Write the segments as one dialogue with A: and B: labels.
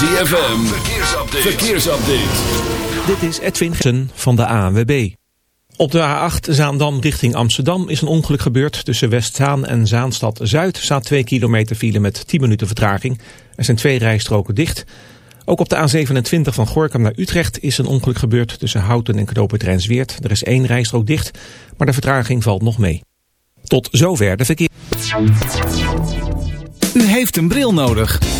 A: ZFM, verkeersupdate. verkeersupdate.
B: Dit is Edwin Gersen van de ANWB. Op de A8 Zaandam richting Amsterdam is een ongeluk gebeurd. Tussen Westzaan en Zaanstad-Zuid staat 2 kilometer file met 10 minuten vertraging. Er zijn twee rijstroken dicht. Ook op de A27 van Gorkum naar Utrecht is een ongeluk gebeurd tussen Houten en Knoopert Rijnsweert. Er is één rijstrook dicht, maar de vertraging valt nog mee. Tot zover de verkeer.
C: U heeft een bril nodig.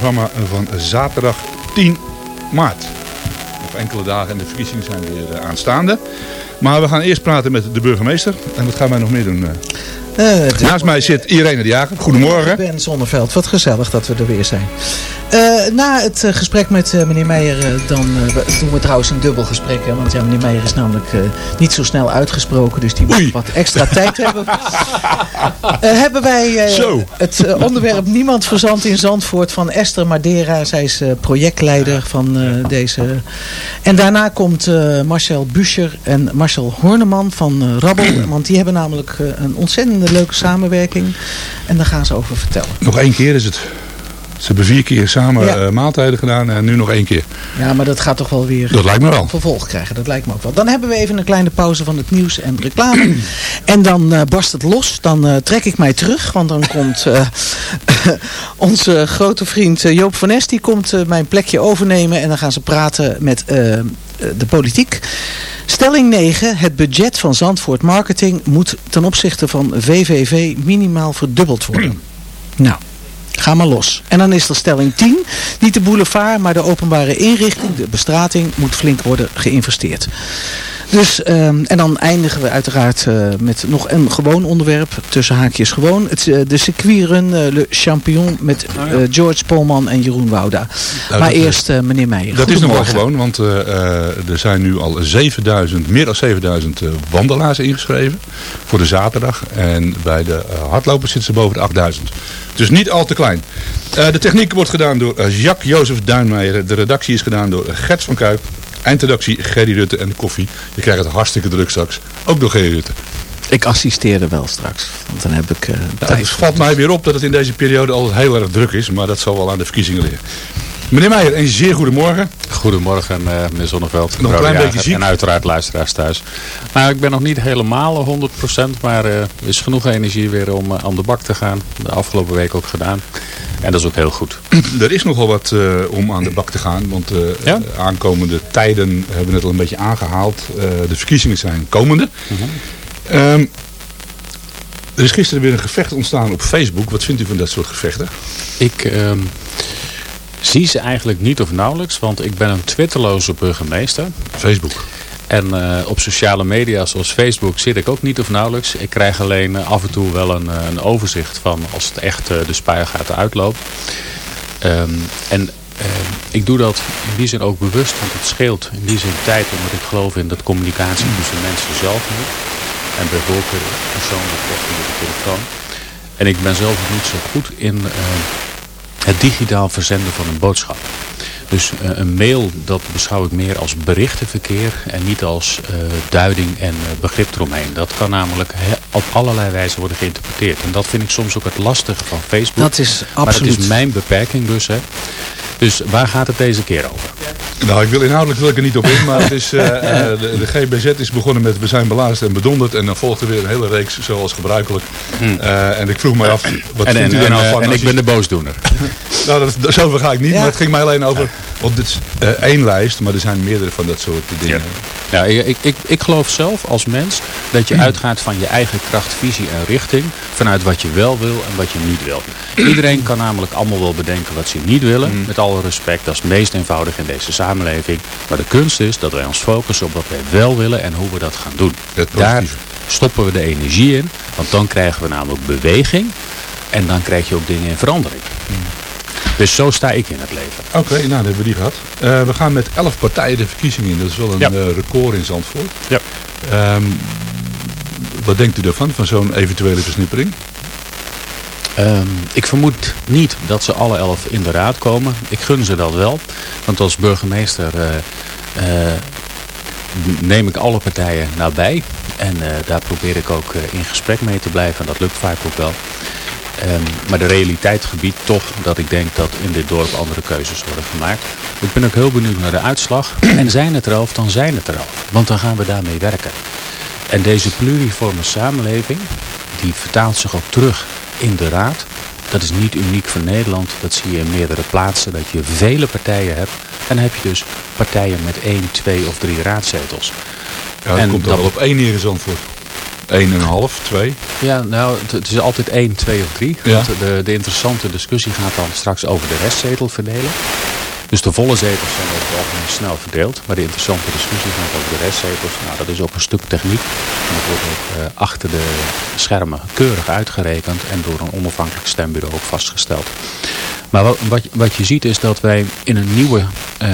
D: Programma van zaterdag 10 maart. Nog enkele dagen en de verkiezingen zijn weer eh, aanstaande. Maar we gaan eerst praten met de burgemeester. En wat gaan wij nog meer doen? eh?
E: Eh,
D: Naast mij zit Irene de Jager. Goedemorgen.
E: Ben Zonneveld, wat gezellig dat we er weer zijn. Na het eh, gesprek met eh, meneer Meijer, eh, dan doen we trouwens een dubbel gesprek. Hè, want ja, meneer Meijer is namelijk niet zo snel uitgesproken, dus die moet
D: Oei.
E: wat extra tijd hebben. Hebben wij het onderwerp Niemand Verzand in Zandvoort van Esther Madeira. Zij is projectleider van deze. En daarna komt Marcel Buscher en Marcel Horneman van Rabbel. Want die hebben namelijk een ontzettende leuke samenwerking. En daar gaan ze over vertellen.
D: Nog één keer is het. Ze hebben vier keer samen
E: Ja.
D: eh, maaltijden gedaan en nu nog één keer.
E: Ja, maar dat gaat toch wel weer
D: Dat lijkt me wel.
E: vervolg krijgen. Dat lijkt me ook wel. Dan hebben we even een kleine pauze van het nieuws en reclame. en dan eh, barst het los. Dan eh, trek ik mij terug. Want dan komt onze grote vriend Joop van Nes. Die komt mijn plekje overnemen. En dan gaan ze praten met de politiek. Stelling 9. Het budget van Zandvoort Marketing moet ten opzichte van VVV minimaal verdubbeld worden. nou. Ga maar los. En dan is er stelling 10. Niet de boulevard, maar de openbare inrichting, de bestrating, moet flink worden geïnvesteerd. Dus, ehm, en dan eindigen we uiteraard eh, met nog een gewoon onderwerp, tussen haakjes gewoon. Het, eh, de circuitrun eh, Le Champion met eh, George Polman en Jeroen Wouda. maar
D: dat, eh,
E: eerst meneer Meijer.
D: Dat is nog wel gewoon, want er zijn nu al 7000, meer dan 7000 eh, wandelaars ingeschreven voor de zaterdag. En bij de hardlopers zitten ze boven de 8000. Dus niet al te klein. De techniek wordt gedaan door Jacques-Jozef Duinmeijer. De redactie is gedaan door Gert van Kuip. Eindredactie Gerry Rutte en de koffie. Je krijgt het hartstikke druk straks. Ook door Gerry Rutte.
E: Ik assisteerde wel straks, want dan heb ik tijd.
D: het valt mij weer op dat het in deze periode altijd heel erg druk is. Maar dat zal wel aan de verkiezingen liggen. Meneer Meijer, een zeer goedemorgen.
F: Goedemorgen eh, meneer Zonneveld.
D: Nog een klein beetje ziek?
F: En uiteraard luisteraars thuis. Nou, ik ben nog niet helemaal 100%, maar eh, er is genoeg energie weer om eh, aan de bak te gaan. De afgelopen week ook gedaan. En dat is ook heel goed.
D: Er is nogal wat om aan de bak te gaan. Want
F: Ja?
D: aankomende tijden hebben we het al een beetje aangehaald. Eh, de verkiezingen zijn komende.
F: Mhm.
D: Ehm, er is gisteren weer een gevecht ontstaan op Facebook. Wat vindt u van dat soort gevechten?
F: Ik ehm, zie ze eigenlijk niet of nauwelijks, want ik ben een twitterloze burgemeester.
D: Facebook.
F: En eh, op sociale media zoals Facebook zit ik ook niet of nauwelijks. Ik krijg alleen eh, af en toe wel een, eh, een overzicht van als het echt de spuigaten uitloopt. Ehm, en ik doe dat in die zin ook bewust, want het scheelt in die zin tijd. Omdat ik geloof in dat communicatie tussen mensen zelf moet. En bij voorkeur persoonlijk of via de telefoon. En ik ben zelf ook niet zo goed in het digitaal verzenden van een boodschap. Dus eh, een mail, dat beschouw ik meer als berichtenverkeer en niet als eh, duiding en eh, begrip eromheen. Dat kan namelijk he- op allerlei wijzen worden geïnterpreteerd. En dat vind ik soms ook het lastige van Facebook.
E: Dat is
F: Maar
E: absoluut.
F: dat is mijn beperking dus. Hè. Dus waar gaat het deze keer over?
D: Nou, ik wil inhoudelijk wil ik er niet op in. Maar het is, eh, eh, de, de GBZ is begonnen met we zijn belazerd en bedonderd. En dan volgt er weer een hele reeks zoals gebruikelijk. Eh, en ik vroeg mij af, wat
F: En,
D: vindt
F: en,
D: u er nou van?
F: en ik ben de boosdoener.
D: Nou, dat, dat- zover ga ik niet.
E: Ja.
D: Maar het ging mij alleen over, want dit eh, één lijst. Maar er zijn meerdere van dat soort dingen.
F: Ja, ik, ik, ik, ik geloof zelf als mens dat je uitgaat van je eigen kracht, visie en richting. Vanuit wat je wel wil en wat je niet wil. Iedereen kan namelijk allemaal wel bedenken wat ze niet willen. Met alle respect, dat is het meest eenvoudig in deze samenleving. Maar de kunst is dat wij ons focussen op wat wij wel willen en hoe we dat gaan doen.
D: Het
F: Daar stoppen we de energie in. Want dan krijgen we namelijk beweging. En dan krijg je ook dingen in verandering. Dus zo sta ik in het leven.
D: Oké, nou, dan hebben we die gehad. Eh, we gaan met elf partijen de verkiezingen in. Dat is wel een
F: Ja.
D: eh, record in Zandvoort.
F: Ja.
D: Ehm, wat denkt u daarvan, van zo'n eventuele versnippering?
F: Ehm, ik vermoed niet dat ze alle elf in de raad komen. Ik gun ze dat wel. Want als burgemeester eh, eh, neem ik alle partijen nabij. En eh, daar probeer ik ook eh, in gesprek mee te blijven. En dat lukt vaak ook wel. Ehm, maar de realiteit gebiedt toch dat ik denk dat in dit dorp andere keuzes worden gemaakt. Ik ben ook heel benieuwd naar de uitslag. En zijn het er elf, dan zijn het er elf. Want dan gaan we daarmee werken. En deze pluriforme samenleving, die vertaalt zich ook terug in de raad. Dat is niet uniek voor Nederland. Dat zie je in meerdere plaatsen. Dat je vele partijen hebt. En dan heb je dus partijen met één, twee of drie raadzetels.
D: Ja, dat
F: En
D: komt
F: dat-
D: dan wel op één neer in Zandvoort. 1,5, 2.
F: Ja, nou, het, is altijd 1, 2 of 3.
D: Ja.
F: De, de interessante discussie gaat dan straks over de restzetel verdelen. Dus de volle zetels zijn over het algemeen snel verdeeld. Maar de interessante discussie gaat over de restzetels. Nou, dat is ook een stuk techniek. En dat wordt ook achter de schermen keurig uitgerekend. En door een onafhankelijk stembureau ook vastgesteld. Maar wat, wat, wat je ziet is dat wij in een nieuwe eh,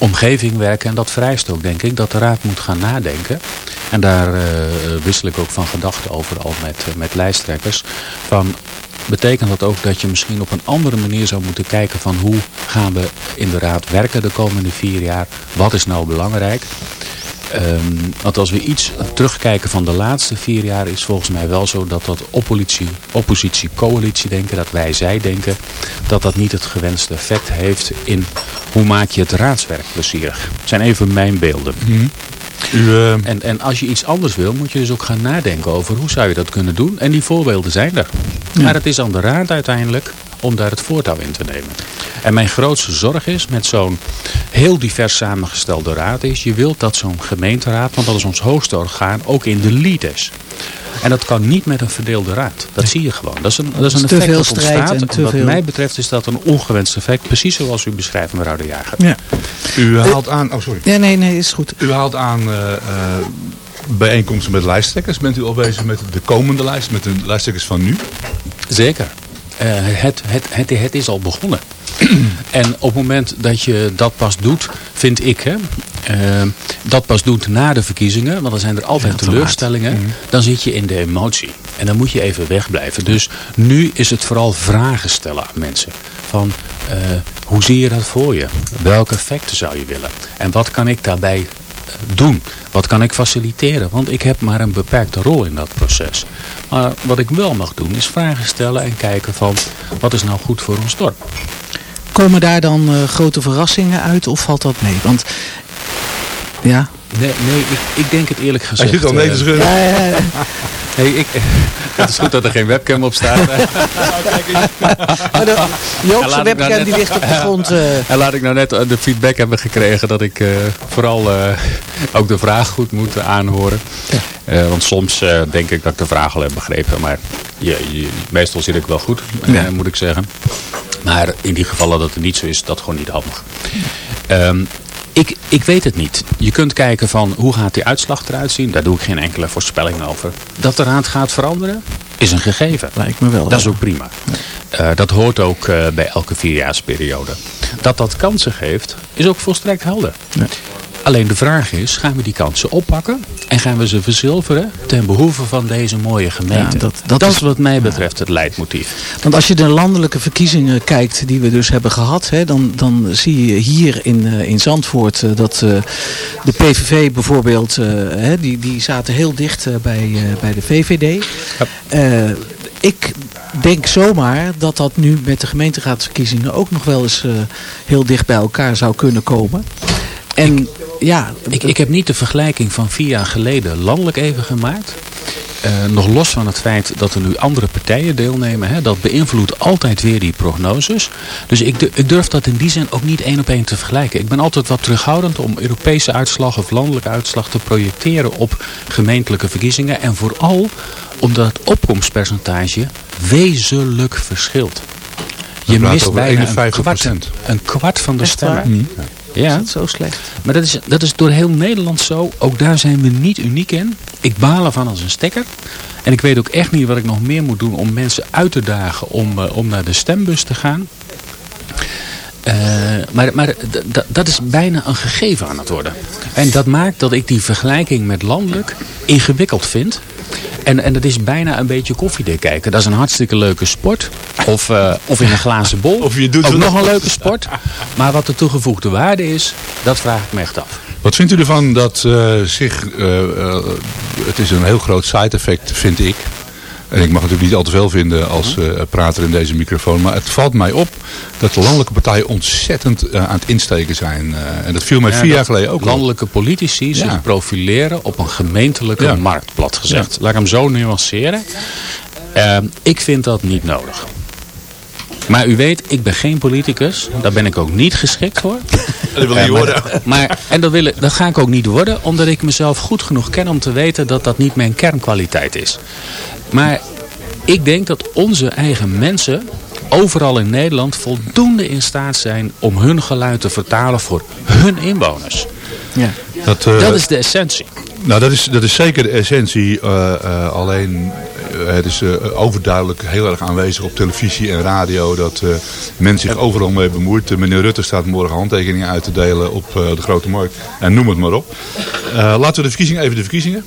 F: omgeving werken. En dat vereist ook, denk ik, dat de raad moet gaan nadenken. En daar eh, wissel ik ook van gedachten over al met, eh, met lijsttrekkers. Van, betekent dat ook dat je misschien op een andere manier zou moeten kijken van hoe gaan we in de raad werken de komende vier jaar? Wat is nou belangrijk? Ehm, want als we iets terugkijken van de laatste vier jaar is volgens mij wel zo dat dat oppositie, oppositie coalitie denken, dat wij zij denken, dat dat niet het gewenste effect heeft in hoe maak je het raadswerk plezierig. Het zijn even mijn beelden.
D: U, eh,
F: En, en als je iets anders wil, moet je dus ook gaan nadenken over hoe zou je dat kunnen doen. En die voorbeelden zijn er. Maar het is aan de raad uiteindelijk om daar het voortouw in te nemen. En mijn grootste zorg is met zo'n heel divers samengestelde raad is... je wilt dat zo'n gemeenteraad, want dat is ons hoogste orgaan, ook in de lead is. En dat kan niet met een verdeelde raad. Dat zie je gewoon. Dat is een, dat is een
E: te
F: effect
E: veel
F: dat
E: strijd
F: ontstaat.
E: en te
F: wat
E: veel-
F: mij betreft is dat een ongewenst effect. Precies zoals u beschrijft, mevrouw de Jager.
E: Ja.
D: u haalt aan... Oh, sorry.
E: ja, nee, nee, is goed.
D: U haalt aan eh, eh, bijeenkomsten met lijsttrekkers. Bent u al bezig met de komende lijst, met de lijsttrekkers van nu?
F: Zeker. Eh, het, het, het, het is al begonnen. en op het moment dat je dat pas doet, vind ik, hè, eh, dat pas doet na de verkiezingen, want dan zijn er altijd teleurstellingen, dan zit je in de emotie. En dan moet je even wegblijven. Dus nu is het vooral vragen stellen aan mensen. Van, eh, hoe zie je dat voor je? Welke effecten zou je willen? En wat kan ik daarbij doen? Wat kan ik faciliteren? Want ik heb maar een beperkte rol in dat proces. Maar wat ik wel mag doen is vragen stellen en kijken van wat is nou goed voor ons dorp.
E: Komen daar dan eh, grote verrassingen uit of valt dat mee? Want ja,
F: Nee, nee ik, ik denk het eerlijk
D: Hij
F: gezegd.
D: zit al nee te
F: eh,
D: schudden.
E: ja, ja, ja.
F: Nee, ik, het is goed dat er geen webcam op staat.
E: Joop's
F: ik nou
E: webcam
F: net-
E: die ligt op de grond. eh,
F: En laat ik nou net eh, de feedback hebben gekregen dat ik eh, vooral eh, ook de vraag goed moet aanhoren. Eh, want soms eh, denk ik dat ik de vraag al heb begrepen. Maar je, je- meestal zit ik wel goed, eh,
E: Ja.
F: moet ik zeggen. Maar in die gevallen dat het niet zo is, dat gewoon niet handig. Ehm, ik, ik weet het niet. Je kunt kijken van hoe gaat die uitslag eruit zien. Daar doe ik geen enkele voorspelling over. Dat de raad gaat veranderen, is een gegeven.
E: Lijkt me wel.
F: Dat is ook prima. Eh, dat hoort ook eh, bij elke vierjaarsperiode. Dat dat kansen geeft, is ook volstrekt helder.
E: Ja.
F: Alleen de vraag is, gaan we die kansen oppakken en gaan we ze verzilveren ten behoeve van deze mooie gemeente?
E: Ja, dat- dat
F: is
E: is-
F: wat mij betreft het leidmotief.
E: Want als je de landelijke verkiezingen kijkt die we dus hebben gehad, hè, dan, dan zie je hier in, eh, in Zandvoort eh, dat eh, de PVV bijvoorbeeld, hè, die, die zaten heel dicht bij, bij de VVD. Ik denk zomaar dat dat nu met de gemeenteraadsverkiezingen ook nog wel eens heel dicht bij elkaar zou kunnen komen. En ja,
F: Ik, ik heb niet de vergelijking van vier jaar geleden landelijk even gemaakt. Eh, nog los van het feit dat er nu andere partijen deelnemen. Hè, dat beïnvloedt altijd weer die prognoses. Dus ik, ik durf dat in die zin ook niet één op één te vergelijken. Ik ben altijd wat terughoudend om Europese uitslag of landelijke uitslag te projecteren op gemeentelijke verkiezingen. En vooral omdat het opkomstpercentage wezenlijk verschilt. Je mist bijna een
D: 51%.
F: kwart, een kwart van de stemmen. Ja.
E: is dat zo slecht?
F: Maar dat is, dat is door heel Nederland zo. Ook daar zijn we niet uniek in. Ik baal ervan als een stekker. En ik weet ook echt niet wat ik nog meer moet doen om mensen uit te dagen om, eh, om naar de stembus te gaan. Eh, maar maar dat is bijna een gegeven aan het worden. En dat maakt dat ik die vergelijking met landelijk ingewikkeld vind. En, en dat is bijna een beetje koffiedik kijken. Dat is een hartstikke leuke sport. Of, eh, of in een glazen bol.
D: Of je doet
F: ook nog een leuke sport. Maar wat de toegevoegde waarde is, dat vraag ik me echt af.
D: Wat vindt u ervan dat eh, zich... het is een heel groot side effect, vind ik. En ik mag natuurlijk niet al te veel vinden als eh, prater in deze microfoon. Maar het valt mij op dat de landelijke partijen ontzettend eh, aan het insteken zijn. Eh, en dat viel mij
F: Ja,
D: vier jaar geleden ook al.
F: Landelijke politici
D: Ja.
F: zich profileren op een gemeentelijke
D: Ja.
F: markt, plat gezegd. Laat ik hem zo nuanceren. Ehm, ik vind dat niet nodig. Maar u weet, ik ben geen politicus. Daar ben ik ook niet geschikt voor.
D: Dat wil je
F: Eh, maar-
D: worden.
F: Maar, en dat, wil ik, dat ga ik ook niet worden, omdat ik mezelf goed genoeg ken om te weten dat dat niet mijn kernkwaliteit is. Maar ik denk dat onze eigen mensen overal in Nederland voldoende in staat zijn om hun geluid te vertalen voor hun inwoners.
E: Ja.
D: Dat, eh,
F: Dat is de essentie.
D: Nou, dat is, dat is zeker de essentie. eh, eh, alleen, eh, het is eh, overduidelijk heel erg aanwezig op televisie en radio dat eh men zich overal mee bemoeit. Eh, meneer Rutte staat morgen handtekeningen uit te delen op eh, de Grote Markt. En noem het maar op. Eh, laten we de verkiezingen even de verkiezingen.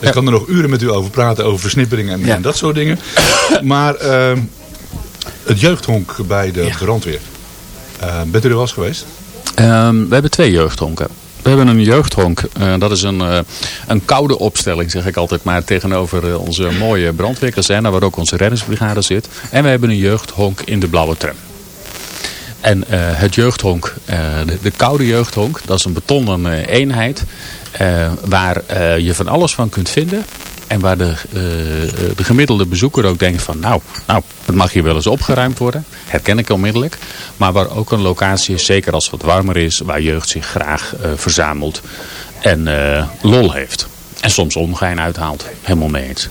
D: Ik kan er nog uren met u over praten, over versnipperingen en,
E: Ja.
D: en dat soort dingen. Maar eh, het jeugdhonk bij de brandweer. Eh, bent u er wel eens geweest?
F: Ehm, we hebben twee jeugdhonken. We hebben een jeugdhonk. eh, dat is een, eh, een koude opstelling, zeg ik altijd maar, tegenover eh, onze mooie brandweerkazerne, waar ook onze reddingsbrigade zit. En we hebben een jeugdhonk in de blauwe tram. En het jeugdhonk, de, de koude jeugdhonk, dat is een betonnen eenheid. waar je van alles van kunt vinden. En waar de, eh, de gemiddelde bezoeker ook denkt van nou, nou, het mag hier wel eens opgeruimd worden. Herken ik onmiddellijk. Maar waar ook een locatie is, zeker als het wat warmer is, waar jeugd zich graag eh, verzamelt. En eh, lol heeft. En soms ongein uithaalt. Helemaal mee eens.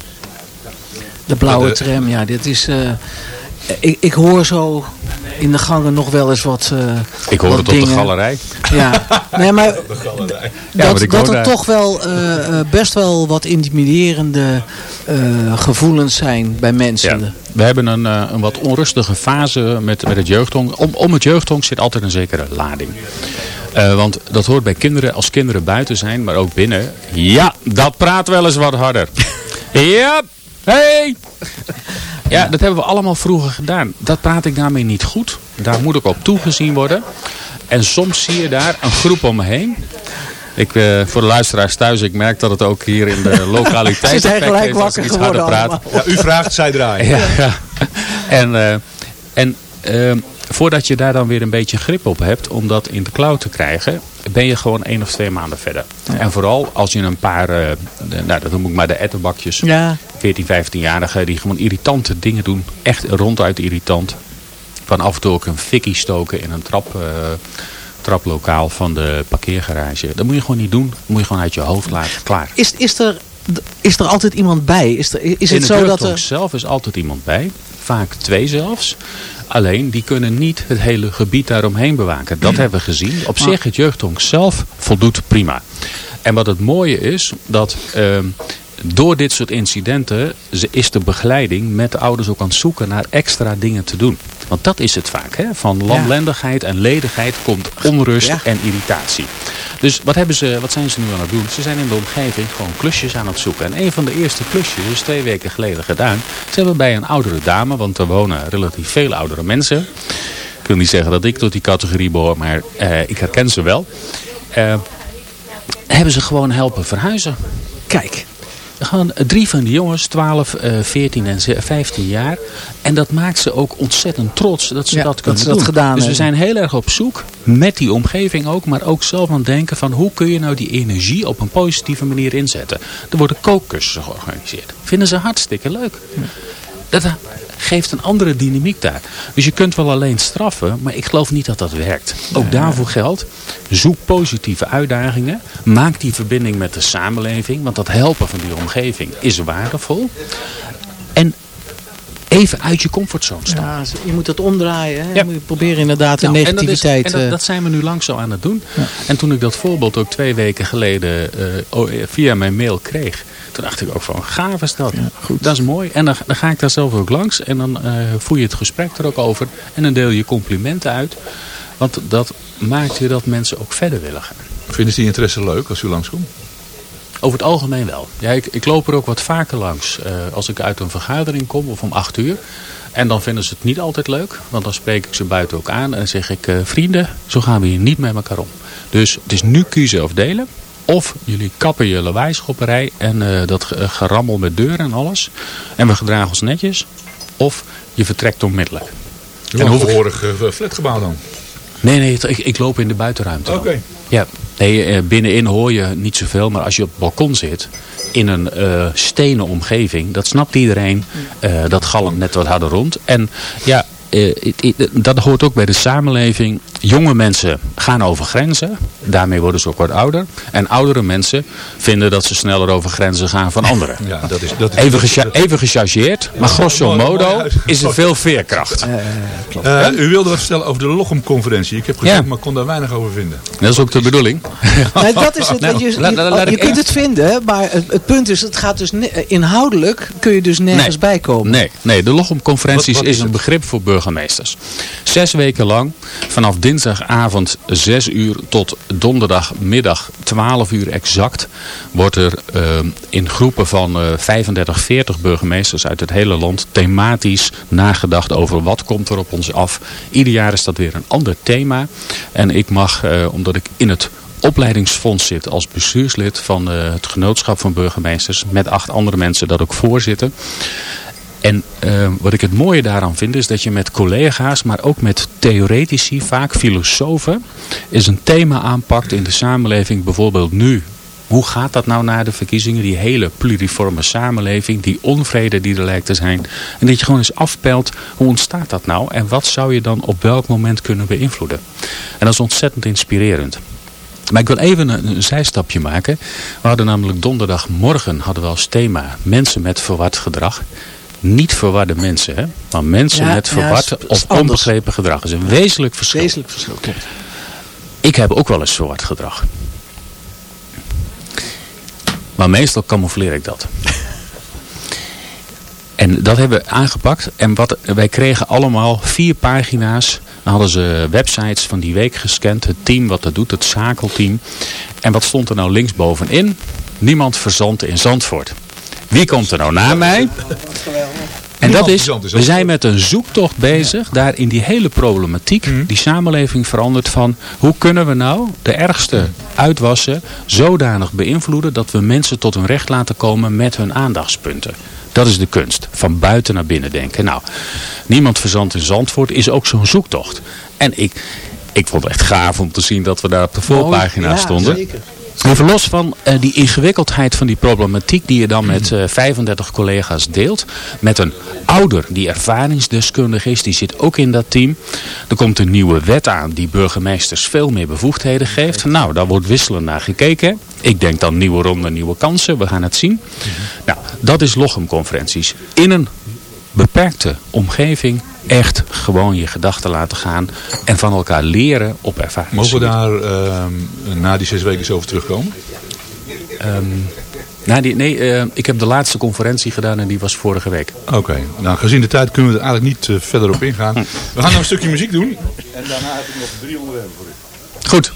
E: De blauwe tram, ja, dit is... ik, ik hoor zo in de gangen nog wel eens wat eh,
F: Ik hoor
E: wat
F: het op de galerij.
E: Ja, nee, maar
F: Ja,
E: dat,
F: maar
E: dat er
F: daar.
E: toch wel eh, eh, best wel wat intimiderende gevoelens zijn bij mensen.
F: Ja. We hebben een, een wat onrustige fase met, met het jeugdhonk. Om, om het jeugdhonk zit altijd een zekere lading. Want dat hoort bij kinderen, als kinderen buiten zijn, maar ook binnen. Ja, dat praat wel eens wat harder. ja, hey! Ja, dat hebben we allemaal vroeger gedaan. Dat praat ik daarmee niet goed. Daar moet ik op toegezien worden. En soms zie je daar een groep om me heen. Ik, eh, voor de luisteraars thuis, ik merk dat het ook hier in de lokaliteit
E: Ze zijn
F: effect
E: gelijk
F: heeft als ik iets harder
E: geworden
F: praat.
D: Ja, u vraagt, zij draaien.
F: Ja, ja. En, eh, en eh, voordat je daar dan weer een beetje grip op hebt om dat in de cloud te krijgen, ben je gewoon één of twee maanden verder. En vooral als je een paar, eh, de- nou, dat noem ik maar de ettenbakjes,
E: Ja,
F: 14, 15-jarigen die gewoon irritante dingen doen. Echt ronduit irritant. Van af en toe ook een fikkie stoken in een trap, eh, traplokaal van de parkeergarage. Dat moet je gewoon niet doen. Dat moet je gewoon uit je hoofd laten. Klaar.
E: is, is, er, is er altijd iemand bij? Is, er, is
F: In
E: het zo dat er...
F: zelf is altijd iemand bij. Vaak twee zelfs. Alleen, die kunnen niet het hele gebied daaromheen bewaken. Dat hebben we gezien. Op zich, het jeugdhonk zelf voldoet prima. En wat het mooie is, dat ehm, door dit soort incidenten ze- is de begeleiding met de ouders ook aan het zoeken naar extra dingen te doen. Want dat is het vaak. Hè? Van landlendigheid en ledigheid komt onrust
E: Ja.
F: en irritatie. Dus wat, hebben ze, wat zijn ze nu aan het doen? Ze zijn in de omgeving gewoon klusjes aan het zoeken. En een van de eerste klusjes is twee weken geleden gedaan. Ze hebben bij een oudere dame, want er wonen relatief veel oudere mensen. Ik wil niet zeggen dat ik tot die categorie behoor, maar eh, ik herken ze wel. Eh, hebben ze gewoon helpen verhuizen.
E: Kijk,
F: Gewoon drie van die jongens, 12, eh 14 en ze- 15 jaar. En dat maakt ze ook ontzettend trots dat ze
E: Ja,
F: dat
E: dat
F: kunnen
E: ze dat
F: doen.
E: gedaan
F: dus we
E: hebben.
F: zijn heel erg op zoek, met die omgeving ook, maar ook zelf aan het denken van hoe kun je nou die energie op een positieve manier inzetten. Er worden kookcursussen georganiseerd. Vinden ze hartstikke leuk. Dat geeft een andere dynamiek daar. Dus je kunt wel alleen straffen, maar ik geloof niet dat dat werkt. Ook daarvoor geldt, zoek positieve uitdagingen. Maak die verbinding met de samenleving, want dat helpen van die omgeving is waardevol. En even uit je comfortzone stappen.
E: ja, je moet het omdraaien. Hè?
F: Ja.
E: Je moet proberen inderdaad de
F: Nou, en dat is-
E: negativiteit...
F: En dat,
E: eh,
F: dat zijn we nu langzaam aan het doen. En toen ik dat voorbeeld ook twee weken geleden eh, eh, via mijn mail kreeg. Toen dacht ik ook van, gaaf is dat. Dat is mooi. En dan, dan ga ik daar zelf ook langs. En dan eh, voer je het gesprek er ook over. En dan deel je complimenten uit. Want dat maakt weer dat mensen ook verder willen gaan.
D: Vinden ze die interesse leuk als u langskomt?
F: Over het algemeen wel. Ja, ik, ik loop er ook wat vaker langs. eh, als ik uit een vergadering kom of om acht uur. En dan vinden ze het niet altijd leuk. Want dan spreek ik ze buiten ook aan. En zeg ik, eh, vrienden, zo gaan we hier niet met elkaar om. Dus het is nu kiezen of delen. Of jullie kappen je lawaaischopperij en eh, dat ge- gerammel met deuren en alles. En we gedragen ons netjes. Of je vertrekt onmiddellijk.
D: En een
F: hoef ik-
D: behoorlijk uh, flatgebouw dan?
F: Nee, nee, ik, ik loop in de buitenruimte.
D: Oké.
F: Ja, nee, eh, binnenin hoor je niet zoveel. Maar als je op het balkon zit, in een eh, stenen omgeving, dat snapt iedereen. Eh, dat galmt net wat harder rond. En ja, eh, dat hoort ook bij de samenleving. Jonge mensen gaan over grenzen. Daarmee worden ze ook wat ouder. En oudere mensen vinden dat ze sneller over grenzen gaan van anderen.
D: Ja, dat is, dat is,
F: Even, gecha- even gechargeerd, maar grosso modo is er veel veerkracht.
D: Eh, u wilde wat vertellen over de Lochem-conferentie. Ik heb gezegd,
F: Ja.
D: maar kon daar weinig over vinden.
F: Dat is ook de bedoeling.
E: Nee, dat is het.
F: Nou,
E: je kunt het vinden, maar het, het punt is, het gaat dus inhoudelijk kun je dus nergens
F: Nee.
E: bij komen.
F: Nee, nee de
D: wat
F: is
D: is
F: een begrip voor burgemeesters. Zes weken lang, vanaf dinsdagavond 6 uur tot donderdagmiddag 12 uur exact, wordt er eh, in groepen van eh 35, 40 burgemeesters uit het hele land thematisch nagedacht over wat komt er op ons af. Ieder jaar is dat weer een ander thema. En ik mag, eh, omdat ik in het opleidingsfonds zit als bestuurslid van eh, het genootschap van burgemeesters met acht andere mensen dat ook voorzitten. En eh, wat ik het mooie daaraan vind is dat je met collega's, maar ook met theoretici, vaak filosofen, is een thema aanpakt in de samenleving. Bijvoorbeeld nu. Hoe gaat dat nou na de verkiezingen? Die hele pluriforme samenleving, die onvrede die er lijkt te zijn. En dat je gewoon eens afpelt, hoe ontstaat dat nou? En wat zou je dan op welk moment kunnen beïnvloeden? En dat is ontzettend inspirerend. Maar ik wil even een, een zijstapje maken. We hadden namelijk donderdagmorgen hadden we als thema mensen met verward gedrag. Niet verwarde mensen, hè? maar mensen
E: Ja,
F: met verward of onbegrepen gedrag. Dat is een wezenlijk verschil.
E: Wezenlijk verschil, klopt.
F: Ik heb ook wel eens verward gedrag. Maar meestal camoufleer ik dat. En dat hebben we aangepakt. En wat, wij kregen allemaal vier pagina's. Dan hadden ze websites van die week gescand. Het team wat dat doet, het zakelteam. En wat stond er nou linksbovenin? Niemand verzandt in Zandvoort. Wie komt er nou na mij? En dat is,
D: in
F: we zijn met een zoektocht bezig, daar in die hele problematiek, die samenleving verandert van, hoe kunnen we nou de ergste uitwassen zodanig beïnvloeden dat we mensen tot hun recht laten komen met hun aandachtspunten. Dat is de kunst. Van buiten naar binnen denken. Nou, niemand verzandt in Zandvoort is ook zo'n zoektocht. En ik, ik vond het echt gaaf om te zien dat we daar op de voorpagina
E: Ja,
F: stonden.
E: zeker.
F: Even los van eh, die ingewikkeldheid van die problematiek die je dan met eh, 35 collega's deelt. Met een ouder die ervaringsdeskundig is, die zit ook in dat team. Er komt een nieuwe wet aan die burgemeesters veel meer bevoegdheden geeft. Nou, daar wordt wisselend naar gekeken. Ik denk dan nieuwe ronde, nieuwe kansen. We gaan het zien. Nou, dat is Lochem-conferenties. In een beperkte omgeving echt gewoon je gedachten laten gaan. En van elkaar leren op ervaring.
D: Mogen we daar ehm, na die zes weken eens over terugkomen?
F: Nou, die, nee, eh, ik heb de laatste conferentie gedaan en die was vorige week.
D: Oké, nou gezien de tijd kunnen we er eigenlijk niet eh, verder op ingaan. We gaan nog een stukje muziek doen. En daarna heb ik nog drie onderwerpen voor u.
F: Goed.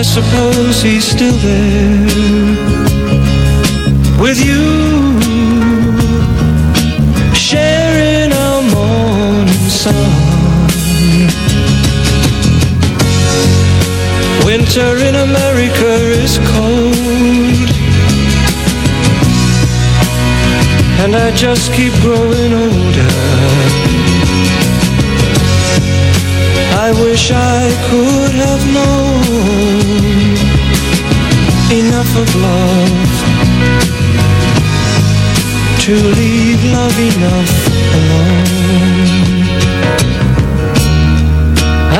G: I suppose he's still there with you. Winter in America is cold, and I just keep growing older. I wish I could have known
H: enough of love to leave love enough alone.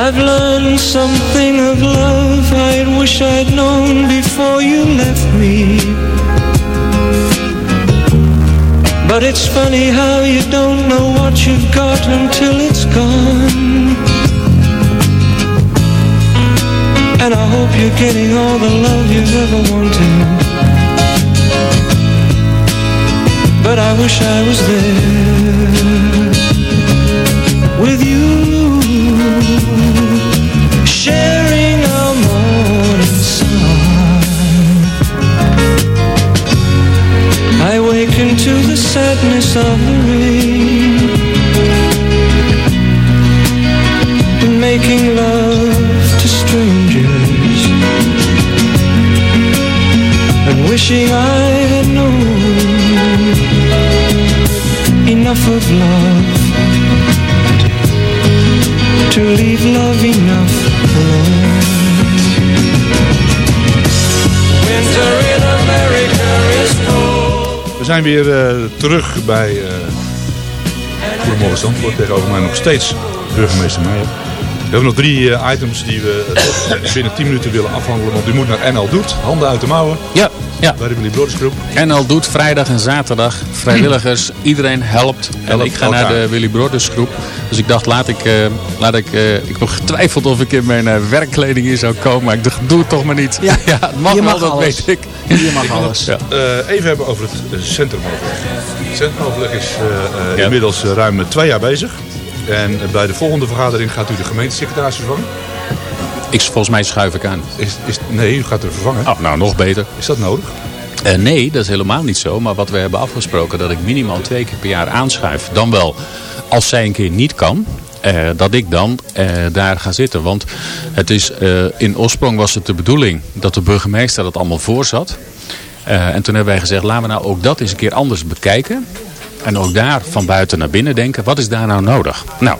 H: I've learned something of love I wish I'd known before you left me. But it's funny how you don't know what you've got until it's gone. Hope you're getting all the love you've ever wanted. But I wish I was there with you, sharing our morning sun. I wake into the sadness of the rain, wishing I had known enough of love to leave love enough alone. Winter in America is cold.
D: We zijn weer eh, terug bij eh Goedemorgen Zandvoort. Tegenover mij nog steeds burgemeester Meijer. We hebben nog drie eh, items die we eh, binnen 10 minuten willen afhandelen. Want u moet naar NL Doet. Handen uit de mouwen.
F: Ja, ja.
D: Bij de Willy Brothers Groep.
F: NL doet vrijdag en zaterdag vrijwilligers. Iedereen helpt. En
D: Helpt
F: ik ga naar de Willy Brothers groep. Dus ik dacht, laat ik, eh, laat ik, eh, ik heb getwijfeld of ik in mijn werkkleding hier zou komen. Maar ik dacht, doe het toch maar niet.
E: Ja,
F: het mag
E: je
F: wel, dat
E: alles.
F: weet ik.
E: Je mag alles.
F: Ja.
D: Eh, even hebben over het centrumoverleg. Het centrumoverleg is
F: Ja.
D: inmiddels ruim twee jaar bezig. En bij de volgende vergadering gaat u de gemeentesecretaris vervangen.
F: Ik, volgens mij schuif ik aan.
D: Is, is, nee, u gaat er vervangen.
F: Oh, nou, nog beter.
D: Is dat nodig?
F: Eh, nee, dat is helemaal niet zo. Maar wat we hebben afgesproken, dat ik minimaal twee keer per jaar aanschuif. Dan wel, als zij een keer niet kan, eh, dat ik dan eh, daar ga zitten. Want het is, in oorsprong was het de bedoeling dat de burgemeester dat allemaal voorzat. En toen hebben wij gezegd, laten we nou ook dat eens een keer anders bekijken. En ook daar van buiten naar binnen denken, wat is daar nou nodig? Nou,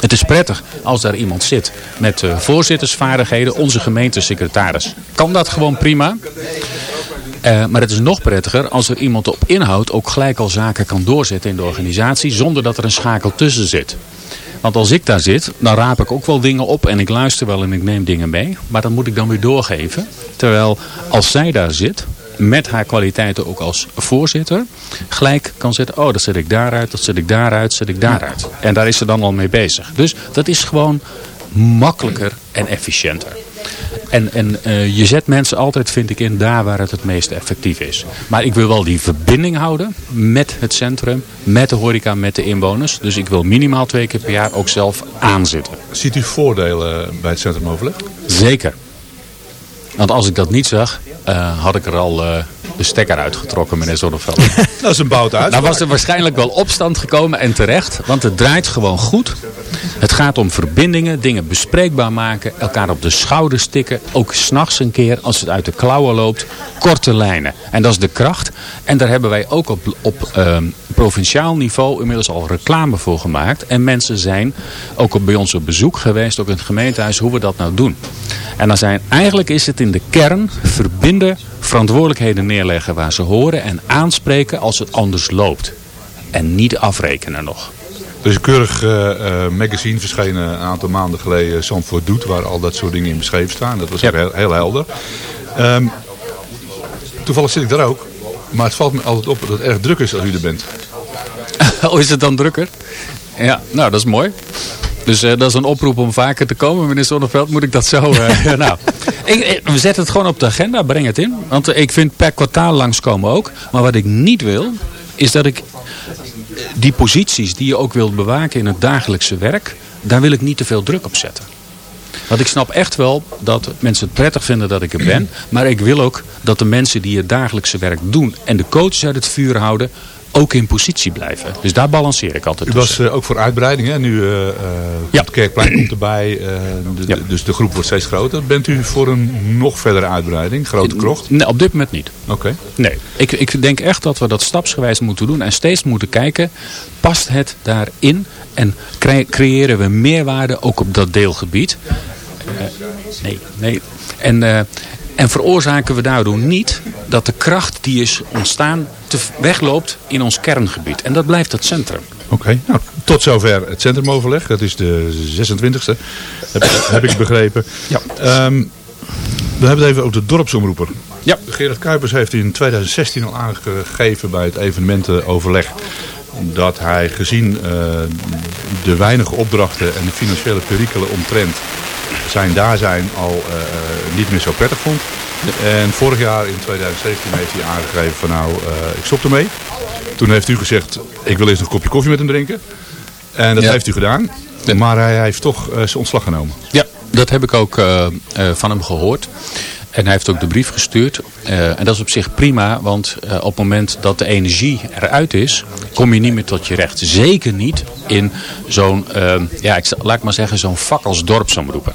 F: het is prettig als daar iemand zit met eh, voorzittersvaardigheden, onze gemeentesecretaris. Kan dat gewoon prima. Eh, maar het is nog prettiger als er iemand op inhoud ook gelijk al zaken kan doorzetten in de organisatie. Zonder dat er een schakel tussen zit. Want als ik daar zit, dan raap ik ook wel dingen op en ik luister wel en ik neem dingen mee. Maar dat moet ik dan weer doorgeven. Terwijl als zij daar zit, met haar kwaliteiten ook als voorzitter, gelijk kan zetten, oh dat zet ik daaruit, dat zet ik daaruit, zet ik daaruit. En daar is ze dan al mee bezig. Dus dat is gewoon makkelijker en efficiënter. En, en eh, je zet mensen altijd, vind ik, in daar waar het het meest effectief is. Maar ik wil wel die verbinding houden met het centrum, met de horeca, met de inwoners. Dus ik wil minimaal twee keer per jaar ook zelf aanzitten.
D: Ziet u voordelen bij het centrumoverleg?
F: Zeker. Want als ik dat niet zag, had ik er al eh, de stekker uitgetrokken, meneer Zonneveld.
D: Dat is een bout uit.
F: Nou was er waarschijnlijk wel opstand gekomen en terecht. Want het draait gewoon goed. Het gaat om verbindingen, dingen bespreekbaar maken. Elkaar op de schouders tikken. Ook s'nachts een keer als het uit de klauwen loopt. Korte lijnen. En dat is de kracht. En daar hebben wij ook op, op ehm, provinciaal niveau inmiddels al reclame voor gemaakt. En mensen zijn ook bij ons op bezoek geweest. Ook in het gemeentehuis hoe we dat nou doen. En dan zijn, eigenlijk is het in de kern verbinden, verantwoordelijkheden neerleggen waar ze horen. En aanspreken als het anders loopt. En niet afrekenen nog.
D: Er is een keurig eh, eh, magazine verschenen een aantal maanden geleden, Zandvoort Doet, waar al dat soort dingen in beschreven staan. Dat was
F: Ja.
D: heel, heel helder. Ehm, toevallig zit ik daar ook, maar het valt me altijd op dat het erg druk is als u er bent.
F: Oh, is het dan drukker? Ja, nou dat is mooi. Dus eh, dat is een oproep om vaker te komen, meneer Zonneveld. Moet ik dat zo... eh, nou. ik, ik- we zetten het gewoon op de agenda, breng het in. Want eh, ik vind per kwartaal langskomen ook. Maar wat ik niet wil, is dat ik eh, die posities die je ook wilt bewaken in het dagelijkse werk... daar wil ik niet te veel druk op zetten. Want ik snap echt wel dat mensen het prettig vinden dat ik er ben. Maar ik wil ook dat de mensen die het dagelijkse werk doen... en de coaches uit het vuur houden, ook in positie blijven. Dus daar balanceer ik altijd
D: U
F: tussen.
D: was eh, ook voor uitbreiding, hè? nu eh, eh,
F: Ja.
D: het Kerkplein komt erbij, de-
F: Ja.
D: dus de groep wordt steeds groter. Bent u voor een nog verdere uitbreiding, grote krocht?
F: Nee, op dit moment niet.
D: Oké.
F: Nee, ik, ik denk echt dat we dat stapsgewijs moeten doen en steeds moeten kijken, past het daarin en cre- creëren we meerwaarde ook op dat deelgebied? Nee, nee. En En veroorzaken we daardoor niet dat de kracht die is ontstaan te wegloopt in ons kerngebied. En dat blijft het centrum.
D: Oké, nou, tot zover het centrumoverleg. Dat is de 26e, heb, ik- heb ik begrepen.
F: Ja.
D: Ehm, we hebben het even over de dorpsomroeper.
F: Ja.
D: Gerard Kuipers heeft in 2016 al aangegeven bij het evenementenoverleg dat hij gezien eh, de weinige opdrachten en de financiële perikelen omtrent zijn daar zijn al eh, eh, niet meer zo prettig vond. En vorig jaar in 2017 heeft hij aangegeven van nou, eh, ik stop ermee. Toen heeft u gezegd, ik wil eerst een kopje koffie met hem drinken. En dat
F: Ja.
D: heeft u gedaan. Maar hij heeft toch zijn ontslag genomen.
F: Ja, dat heb ik ook van hem gehoord. En hij heeft ook de brief gestuurd. Eh, en dat is op zich prima, want eh, op het moment dat de energie eruit is, kom je niet meer tot je recht. Zeker niet in zo'n, eh, ja, ik, laat ik maar zeggen, zo'n vak als dorpsomroepen.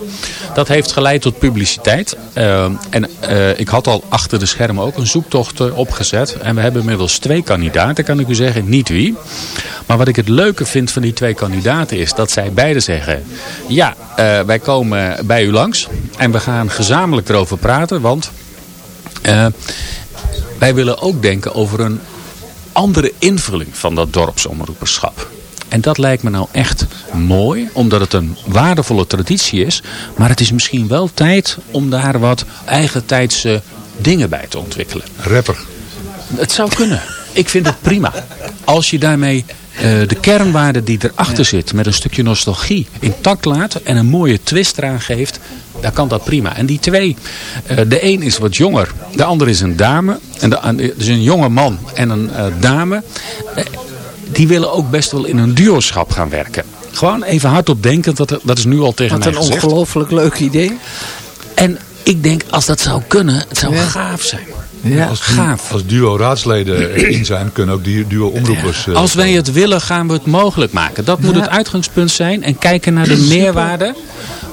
F: Dat heeft geleid tot publiciteit. En ik had al achter de schermen ook een zoektocht opgezet. En we hebben inmiddels twee kandidaten, kan ik u zeggen, niet wie. Maar wat ik het leuke vind van die twee kandidaten is dat zij beide zeggen... ja, wij komen bij u langs en we gaan gezamenlijk erover praten, want... eh, wij willen ook denken over een andere invulling van dat dorpsomroeperschap. En dat lijkt me nou echt mooi, omdat het een waardevolle traditie is. Maar het is misschien wel tijd om daar wat eigentijdse dingen bij te ontwikkelen.
D: Rapper.
F: Het zou kunnen. Ik vind het prima. Als je daarmee de kernwaarde die erachter zit met een stukje nostalgie intact laat en een mooie twist eraan geeft, dan kan dat prima. En die twee, eh, de een is wat jonger, de ander is een dame. En de, dus een jonge man en een eh, dame. Eh, die willen ook best wel in een duoschap gaan werken. Gewoon even hardop denken, dat, dat is nu al tegen
E: Wat
F: mij
E: een
F: gezegd.
E: ongelooflijk leuk idee.
F: En ik denk, als dat zou kunnen, het zou gaaf zijn.
E: Ja.
D: Als,
F: Gaaf.
D: als duo raadsleden in zijn, kunnen ook die duo omroepers... eh,
F: Als wij het willen, gaan we het mogelijk maken. Dat moet het uitgangspunt zijn. En kijken naar de meerwaarde.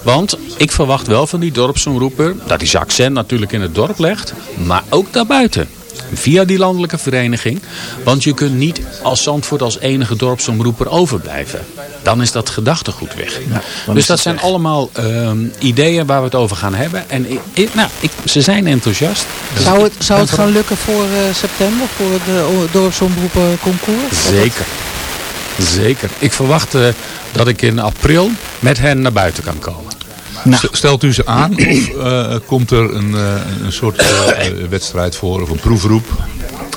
F: Want ik verwacht wel van die dorpsomroeper... dat hij zijn accent natuurlijk in het dorp legt. Maar ook daarbuiten. Via die landelijke vereniging. Want je kunt niet als Zandvoort als enige dorpsomroeper overblijven. Dan is dat gedachtegoed weg. dus dat zijn allemaal ehm, ideeën waar we het over gaan hebben. En ik, ik- nou, ik, ze zijn enthousiast.
E: Zou het, zou het gaan lukken voor eh, september, voor het uh, dorpsomroepen concours?
F: Zeker. Zeker. Ik verwacht eh, dat ik in april met hen naar buiten kan komen.
D: S- Stelt u ze aan of eh, komt er een, eh, een soort eh, wedstrijd voor of een proefroep?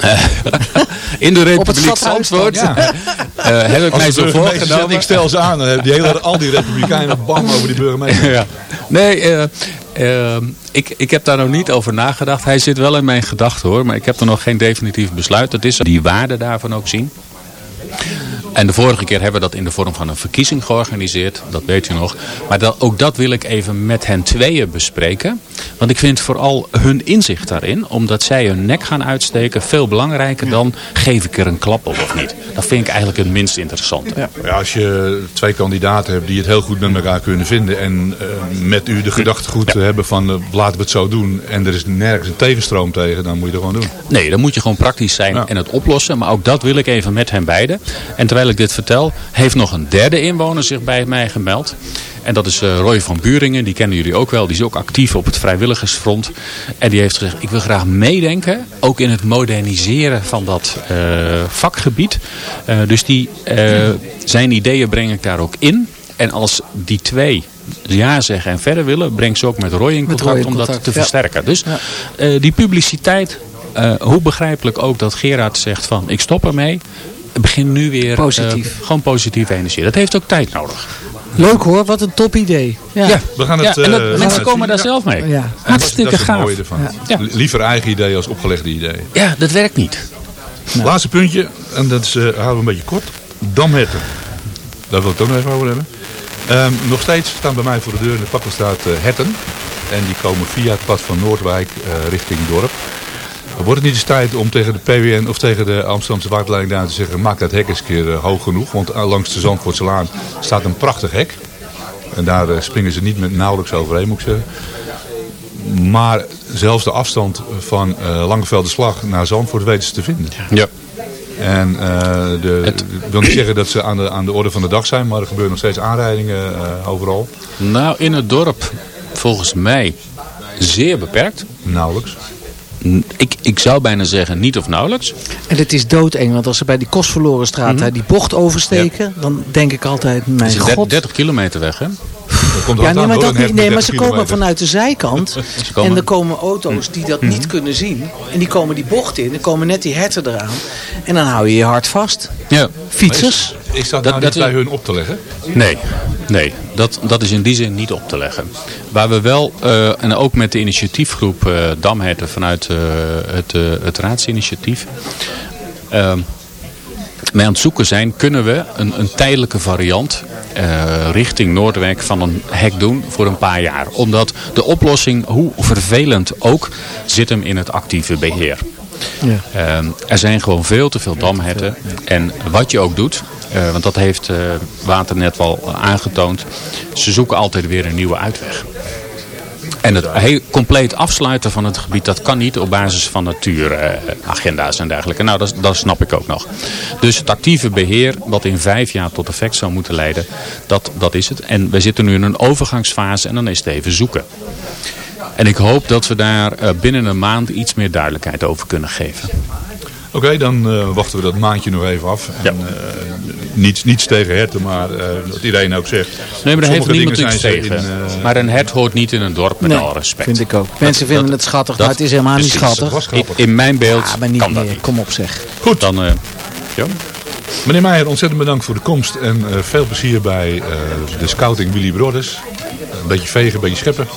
F: In de
E: Op het
F: Republiek Zandvoort
D: dan,
F: eh, heb ik
D: Als
F: mij
D: de
F: zo voorgenomen.
D: ik stel ze aan, dan hebben die hele, al die republikeinen bang over die burgemeester.
F: ja. Nee, ik, ik heb daar nog niet over nagedacht. Hij zit wel in mijn gedachten hoor, maar ik heb er nog geen definitief besluit. Het is die waarde daarvan ook zien. En de vorige keer hebben we dat in de vorm van een verkiezing georganiseerd. Dat weet u nog. Maar dat, ook dat wil ik even met hen tweeën bespreken. Want ik vind vooral hun inzicht daarin. Omdat zij hun nek gaan uitsteken. Veel belangrijker dan geef ik er een klap op of niet. Dat vind ik eigenlijk het minst interessante.
D: Ja, als je twee kandidaten hebt die het heel goed met elkaar kunnen vinden en eh, met u de gedachtegoed hebben van eh, laten we het zo doen en er is nergens een tegenstroom tegen, dan moet je het gewoon doen.
F: Nee, dan moet je gewoon praktisch zijn
D: Ja.
F: en het oplossen. Maar ook dat wil ik even met hen beiden. En terwijl ik dit vertel, heeft nog een derde inwoner zich bij mij gemeld. En dat is eh, Roy van Buringen, die kennen jullie ook wel. Die is ook actief op het vrijwilligersfront. En die heeft gezegd, ik wil graag meedenken. Ook in het moderniseren van dat eh, vakgebied. Eh, dus die, zijn ideeën breng ik daar ook in. En als die twee ja zeggen en verder willen, breng ze ook met Roy in contact
E: Roy in
F: om dat te
E: ja.
F: versterken. Dus die publiciteit, hoe begrijpelijk ook dat Gerard zegt van ik stop ermee. Begin nu weer eh,
E: Positief.
F: gewoon positieve energie. Dat heeft ook tijd nodig.
E: Leuk hoor, wat een top idee. Ja.
D: We gaan het,
F: ja, en dat-
D: eh,
F: mensen
D: het
F: komen daar zelf mee.
E: Ja.
D: Dat
F: Hartstikke
D: is het
F: gaaf.
D: mooie ervan.
F: Ja.
D: Liever eigen ideeën als opgelegde ideeën.
F: Ja, dat werkt niet.
D: Laatste puntje, en dat is, eh, houden we een beetje kort. Damherten. Daar wil ik het ook nog even over hebben. Ehm, nog steeds staan bij mij voor de deur in de Pakkelstraat eh herten. En die komen via het pad van Noordwijk eh, richting dorp. Wordt het niet eens tijd om tegen de PWN of tegen de Amsterdamse waterleiding daar te zeggen... maak dat hek eens een keer eh, hoog genoeg. Want eh, langs de Zandvoortse Laan staat een prachtig hek. En daar eh, springen ze niet met nauwelijks overheen, moet ik zeggen. Maar zelfs de afstand van eh Langevelde Slag naar Zandvoort weten ze te vinden.
F: Ja.
D: En de, ik wil niet zeggen dat ze aan de, aan de orde van de dag zijn, maar er gebeuren nog steeds aanrijdingen overal.
F: Nou, in het dorp, volgens mij, zeer beperkt.
D: Nauwelijks.
F: Ik, ik zou bijna zeggen niet of nauwelijks.
E: En het is doodeng, want als ze bij die Kostverlorenstraat
F: Mhm.
E: hè, die bocht oversteken, dan denk ik altijd, mijn
F: der-
E: god.
F: 30 kilometer weg, hè?
E: Ja, nee, maar, dat niet, nee, maar ze komen vanuit de zijkant. En er komen auto's die dat niet kunnen zien. En die komen die bocht in. Dan komen net die herten eraan. En dan hou je je hart vast.
F: Ja.
E: Fietsers.
D: Is dat,
F: Dat-
D: nou
F: dat
D: niet bij hun op te leggen?
F: Nee, nee dat, dat is in die zin niet op te leggen. Waar we wel, eh, en ook met de initiatiefgroep eh Damherten vanuit eh, het, het raadsinitiatief, eh, mee aan het zoeken zijn, kunnen we een, een tijdelijke variant eh, richting Noordwijk van een hek doen voor een paar jaar. Omdat de oplossing, hoe vervelend ook, zit hem in het actieve beheer.
E: Ja.
F: Ehm, er zijn gewoon veel te veel damherten. En wat je ook doet, eh, want dat heeft eh, Waternet wel aangetoond. Ze zoeken altijd weer een nieuwe uitweg. En het heel compleet afsluiten van het gebied, dat kan niet op basis van natuuragenda's en dergelijke. Nou, dat, dat snap ik ook nog. Dus het actieve beheer, wat in vijf jaar tot effect zou moeten leiden, dat, dat is het. En we zitten nu in een overgangsfase en dan is het even zoeken. En ik hoop dat we daar eh, binnen een maand iets meer duidelijkheid over kunnen geven.
D: Oké, dan eh, wachten we dat maandje nog even af. En, eh, niets, niets tegen herten, maar eh, dat iedereen ook zegt.
F: Nee, maar daar heeft niemand iets tegen.
D: in, eh,
F: maar een hert hoort niet in een dorp, met
E: Nee,
F: alle respect.
E: vind ik ook. Mensen vinden
F: dat-
E: het schattig,
F: dat-
E: maar het is helemaal niet schattig.
F: In mijn beeld
E: Ja, maar niet
F: kan dat
E: meer.
F: niet.
E: Kom op zeg.
D: Goed.
F: Dan, eh, ja.
D: Meneer Meijer, ontzettend bedankt voor de komst en eh, veel plezier bij eh, de scouting Willy Brothers. Een beetje vegen, een beetje scheppen.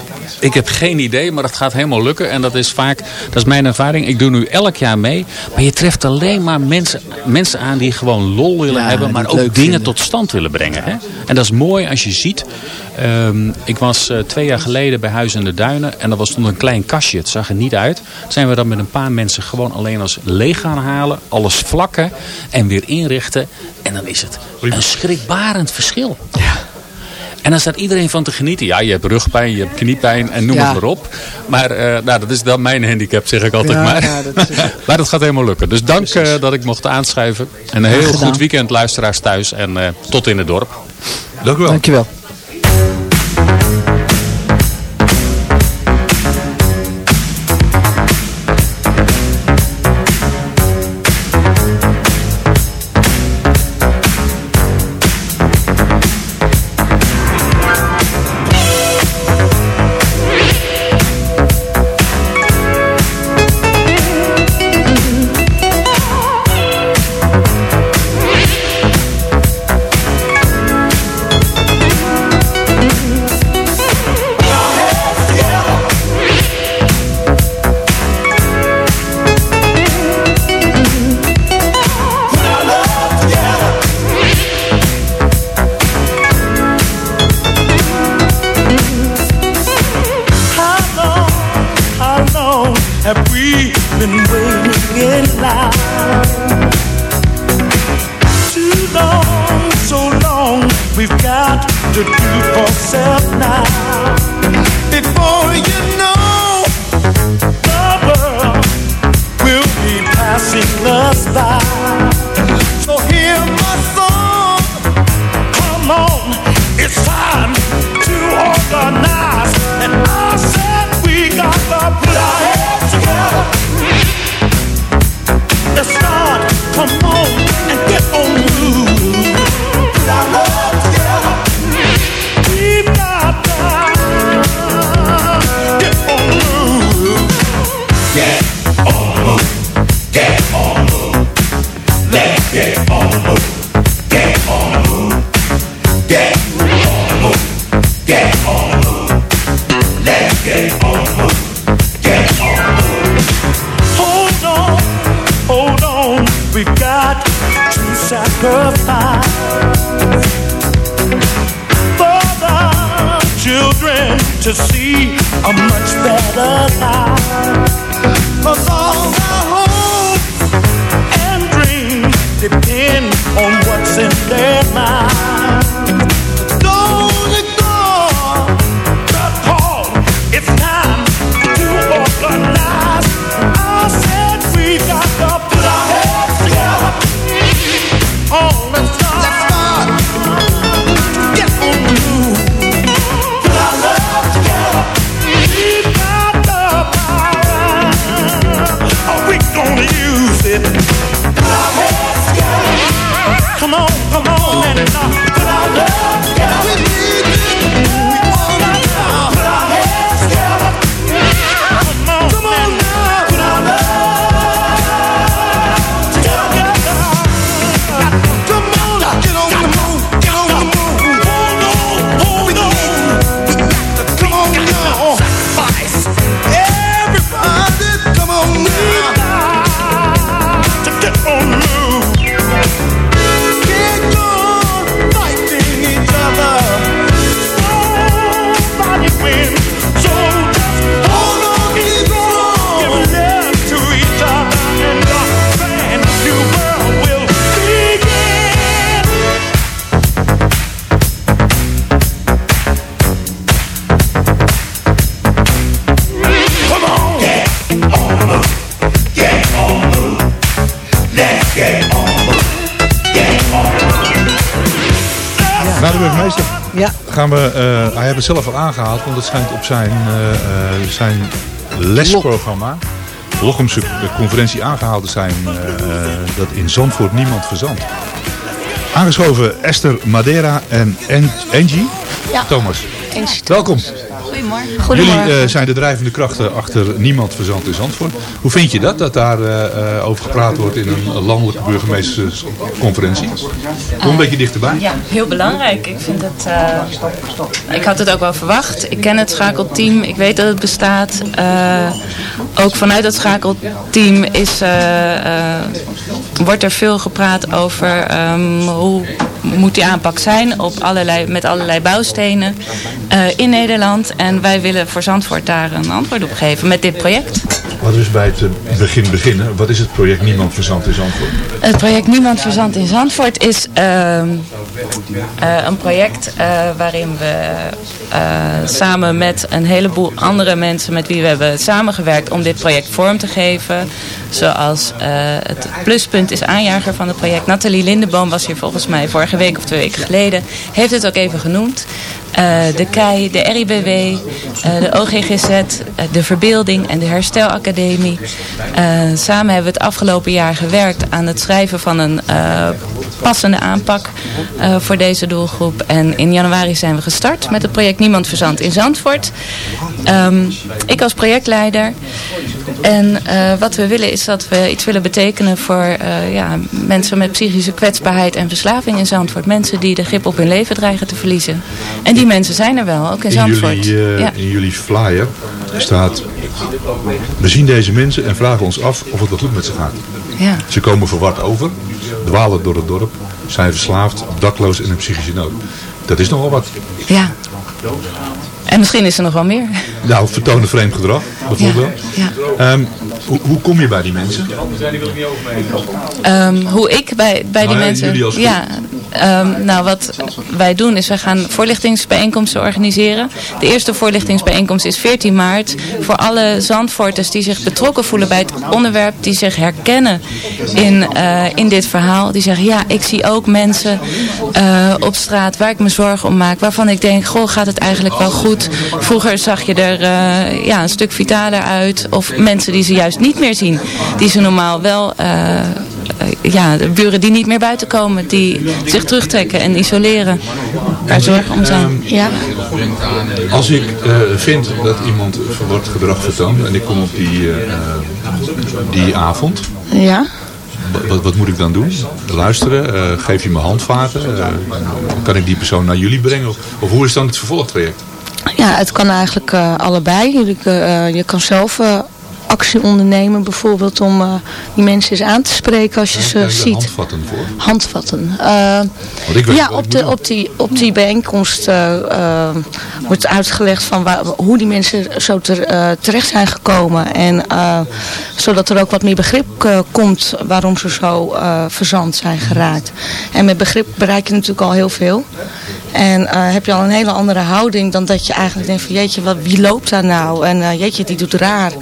F: Ik heb geen idee, maar dat gaat helemaal lukken. En dat is vaak, dat is mijn ervaring. Ik doe nu elk jaar mee. Maar je treft alleen maar mensen, mensen aan die gewoon lol willen
E: Ja,
F: hebben. Maar ook dingen
E: vinden.
F: tot stand willen brengen. Hè? En dat is mooi als je ziet. Ehm, ik was eh, twee jaar geleden bij Huis in de Duinen. En er was stond een klein kastje. Het zag er niet uit. Toen zijn we dat met een paar mensen gewoon alleen als leeg gaan halen. Alles vlakken en weer inrichten. En dan is het een schrikbarend verschil. En dan staat iedereen van te genieten. Ja, je hebt rugpijn, je hebt kniepijn en noem
E: Ja.
F: het maar op. Maar eh, nou, dat is dan mijn handicap, zeg ik altijd
E: Ja,
F: maar.
E: ja, dat is-
F: maar dat gaat helemaal lukken. Dus dank eh, dat ik mocht aanschuiven. En een heel goed weekend luisteraars thuis. En eh, tot in het dorp.
D: Dank u wel.
E: Dankjewel.
G: How to see a much better life. 'Cause all our hopes and dreams depend on what's in their mind.
D: Burgemeester.
E: Ja.
D: Gaan we, eh, hij heeft het zelf al aangehaald, want het schijnt op zijn, eh, eh, zijn lesprogramma, Lochemse conferentie aangehaald te zijn, dat in Zandvoort niemand verzandt. Aangeschoven Esther Madeira en En- Angie.
I: Ja.
D: Thomas, welkom.
I: Goedemorgen.
D: Jullie
I: Goedemorgen.
D: eh, zijn de drijvende krachten achter Niemand Verzand in Zandvoort. Hoe vind je dat, dat daar eh, eh, over gepraat wordt in een landelijke burgemeestersconferentie? Kom een beetje dichterbij.
J: Ja, heel belangrijk. Ik vind het. eh, ik had het ook wel verwacht. Ik ken het schakelteam. Ik weet dat het bestaat. Eh, ook vanuit het schakelteam is, wordt er veel gepraat over ehm, hoe moet die aanpak zijn op allerlei, met allerlei bouwstenen eh, in Nederland. En wij willen voor Zandvoort daar een antwoord op geven met dit project.
D: Laten we eens bij het eh, begin beginnen. Wat is het project Niemand Verzand in Zandvoort?
J: Het project Niemand Verzand in Zandvoort is ehm, eh, een project eh, waarin we samen met een heleboel andere mensen met wie we hebben samengewerkt om dit project vorm te geven. Zoals het pluspunt is aanjager van het project. Nathalie Lindeboom was hier volgens mij vorige week of twee weken geleden. Heeft het ook even genoemd. Eh, de KEI, de RIBW, eh, de OGGZ, eh, de Verbeelding en de Herstelacademie. Samen hebben we het afgelopen jaar gewerkt aan het schrijven van een passende aanpak voor deze doelgroep. En in januari zijn we gestart met het project Niemand Verzand in Zandvoort. Ehm, ik als projectleider. En wat we willen is dat we iets willen betekenen voor ja, mensen met psychische kwetsbaarheid en verslaving in Zandvoort. Mensen die de grip op hun leven dreigen te verliezen. Mensen zijn er wel, ook in,
D: In
J: Zandvoort.
D: jullie, eh,
J: ja.
D: in jullie flyer staat... We zien deze mensen en vragen ons af of het wel goed met ze gaat.
J: Ja.
D: Ze komen verward over, dwalen door het dorp, zijn verslaafd, dakloos en in psychische nood. Dat is nogal wat.
J: ja. En misschien is er nog wel meer.
D: Nou, vertonen vreemd gedrag, bijvoorbeeld.
J: Ja.
D: Ehm, hoe, hoe kom je bij die mensen?
J: Ehm, hoe ik bij, bij die
D: Nou ja,
J: mensen...
D: als
J: ja, ehm, nou wat wij doen is wij gaan voorlichtingsbijeenkomsten organiseren. De eerste voorlichtingsbijeenkomst is 14 maart. Voor alle Zandvoorters die zich betrokken voelen bij het onderwerp. Die zich herkennen in, eh, in dit verhaal. Die zeggen ja, ik zie ook mensen eh, op straat waar ik me zorgen om maak. Waarvan ik denk, goh gaat het eigenlijk wel goed. Vroeger zag je er eh, ja, een stuk vitaler uit. Of mensen die ze juist niet meer zien. Die ze normaal wel... eh, ja, de buren die niet meer buiten komen, die zich terugtrekken en isoleren. Daar zorgen om zijn.
D: Ehm,
J: ja.
D: Als ik eh, vind dat iemand verward gedrag vertoont en ik kom op die, eh, die avond,
I: Ja.
D: wa- wat, wat moet ik dan doen? Luisteren? Eh, geef je me handvaten? Kan ik die persoon naar jullie brengen? Of, of hoe is dan het vervolgtraject?
I: ja, het kan eigenlijk eh, allebei. Je, eh, je kan zelf eh, actie ondernemen, bijvoorbeeld om eh, die mensen eens aan te spreken als je ze ziet.
D: handvatten voor?
I: Handvatten. Eh,
D: weet
I: ja, op, de, op, die, op die bijeenkomst eh, wordt uitgelegd van waar, hoe die mensen zo ter, terecht zijn gekomen. En, zodat er ook wat meer begrip komt waarom ze zo verzand zijn geraakt. En met begrip bereik je natuurlijk al heel veel. En eh, heb je al een hele andere houding dan dat je eigenlijk denkt van jeetje, wat, wie loopt daar nou? En eh, jeetje, die doet raar.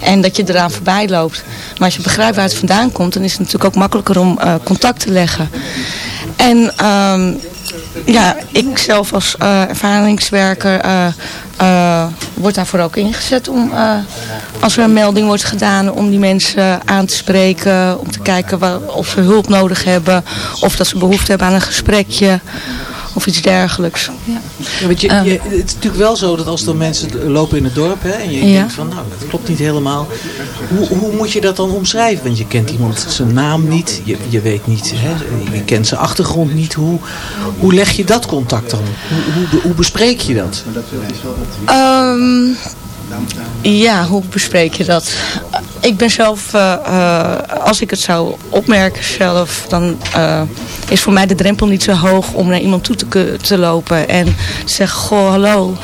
I: En dat je eraan voorbij loopt. Maar als je begrijpt waar het vandaan komt, dan is het natuurlijk ook makkelijker om eh, contact te leggen. En ehm, ja, ik zelf als ervaringswerker word daarvoor ook ingezet om, als er een melding wordt gedaan, om die mensen aan te spreken, om te kijken of ze hulp nodig hebben, of dat ze behoefte hebben aan een gesprekje of iets dergelijks. Ja.
E: Ja, want je,
I: Ehm.
E: je- het is natuurlijk wel zo dat als er mensen lopen in het dorp hè, en je
I: Ja.
E: denkt van nou dat klopt niet helemaal. Hoe, hoe moet je dat dan omschrijven? Want je kent iemand zijn naam niet, je, je weet niet, hè, je kent zijn achtergrond niet. Hoe, hoe leg je dat contact dan? Hoe, hoe bespreek je dat?
I: Ehm, ja, hoe bespreek je dat? Ik ben zelf, eh, eh, als ik het zou opmerken zelf, dan eh, is voor mij de drempel niet zo hoog om naar iemand toe te, lopen en te zeggen, goh, hallo,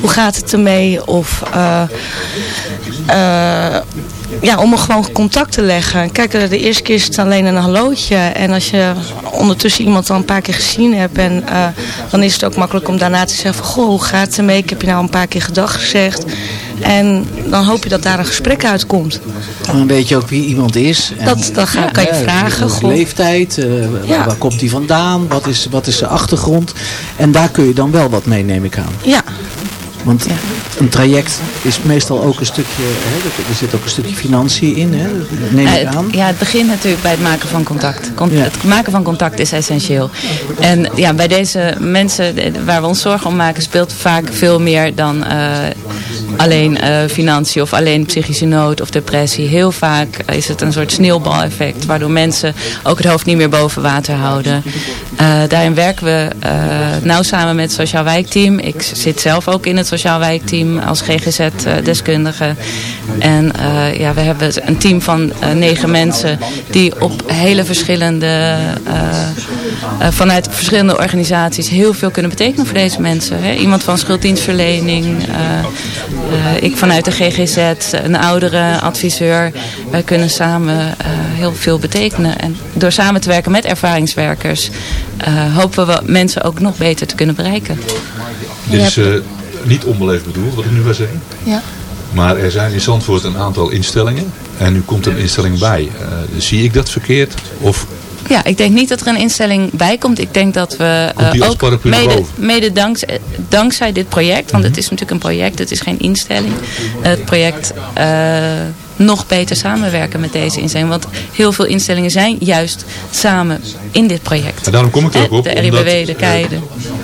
I: hoe gaat het ermee? Of ja, om er gewoon contact te leggen. Kijk, de eerste keer is het alleen een hallootje. En als je ondertussen iemand al een paar keer gezien hebt, en, dan is het ook makkelijk om daarna te zeggen van, goh, hoe gaat het ermee? Ik heb je nou een paar keer gedag gezegd. En dan hoop je dat daar een gesprek uitkomt.
E: Dan weet je ook wie iemand is. En,
I: Dat- ga- kan je
E: Ja,
I: vragen, goh.
E: leeftijd, eh, waar,
I: Ja.
E: waar komt hij vandaan, wat is, wat is zijn achtergrond. En daar kun je dan wel wat mee, neem ik aan.
I: Ja.
E: Want een traject is meestal ook een stukje, hè, er- zit ook een stukje financiën in, hè, neem
J: Eh,
E: ik
J: het-
E: aan.
J: ja, het begint natuurlijk bij het maken van contact.
E: Ja.
J: Het maken van contact is essentieel. En ja, bij deze mensen eh, waar we ons zorgen om maken speelt vaak veel meer dan eh, alleen eh, financiën of alleen psychische nood of depressie. Heel vaak is het een soort sneeuwbaleffect waardoor mensen ook het hoofd niet meer boven water houden. Eh, daarin werken we eh, nauw samen met het Sociaal Wijkteam. Ik zit zelf ook in het Sociaal Wijkteam als GGZ-deskundige. En eh, ja, we hebben een team van eh, negen mensen die op hele verschillende, eh, vanuit verschillende organisaties heel veel kunnen betekenen voor deze mensen. Hè. Iemand van schulddienstverlening, eh, eh, ik vanuit de GGZ, een oudere adviseur. Wij kunnen samen eh, heel veel betekenen. En door samen te werken met ervaringswerkers eh, hopen we mensen ook nog beter te kunnen bereiken.
D: Dit is eh, niet onbeleefd bedoeld, wat ik nu ga zeggen.
I: Ja.
D: Maar er zijn in Zandvoort een aantal instellingen. En nu komt er een instelling bij. Eh, zie ik dat verkeerd? Of
J: Ja, ik denk niet dat er een instelling bij komt. Ik denk dat we
D: als
J: ook mede, mede dankzij, dankzij dit project, want
D: Mhm.
J: het is natuurlijk een project, het is geen instelling. Het project eh, nog beter samenwerken met deze instelling. Want heel veel instellingen zijn juist samen in dit project.
D: En daarom kom ik er ook op,
J: De RIBW, de KEIDE.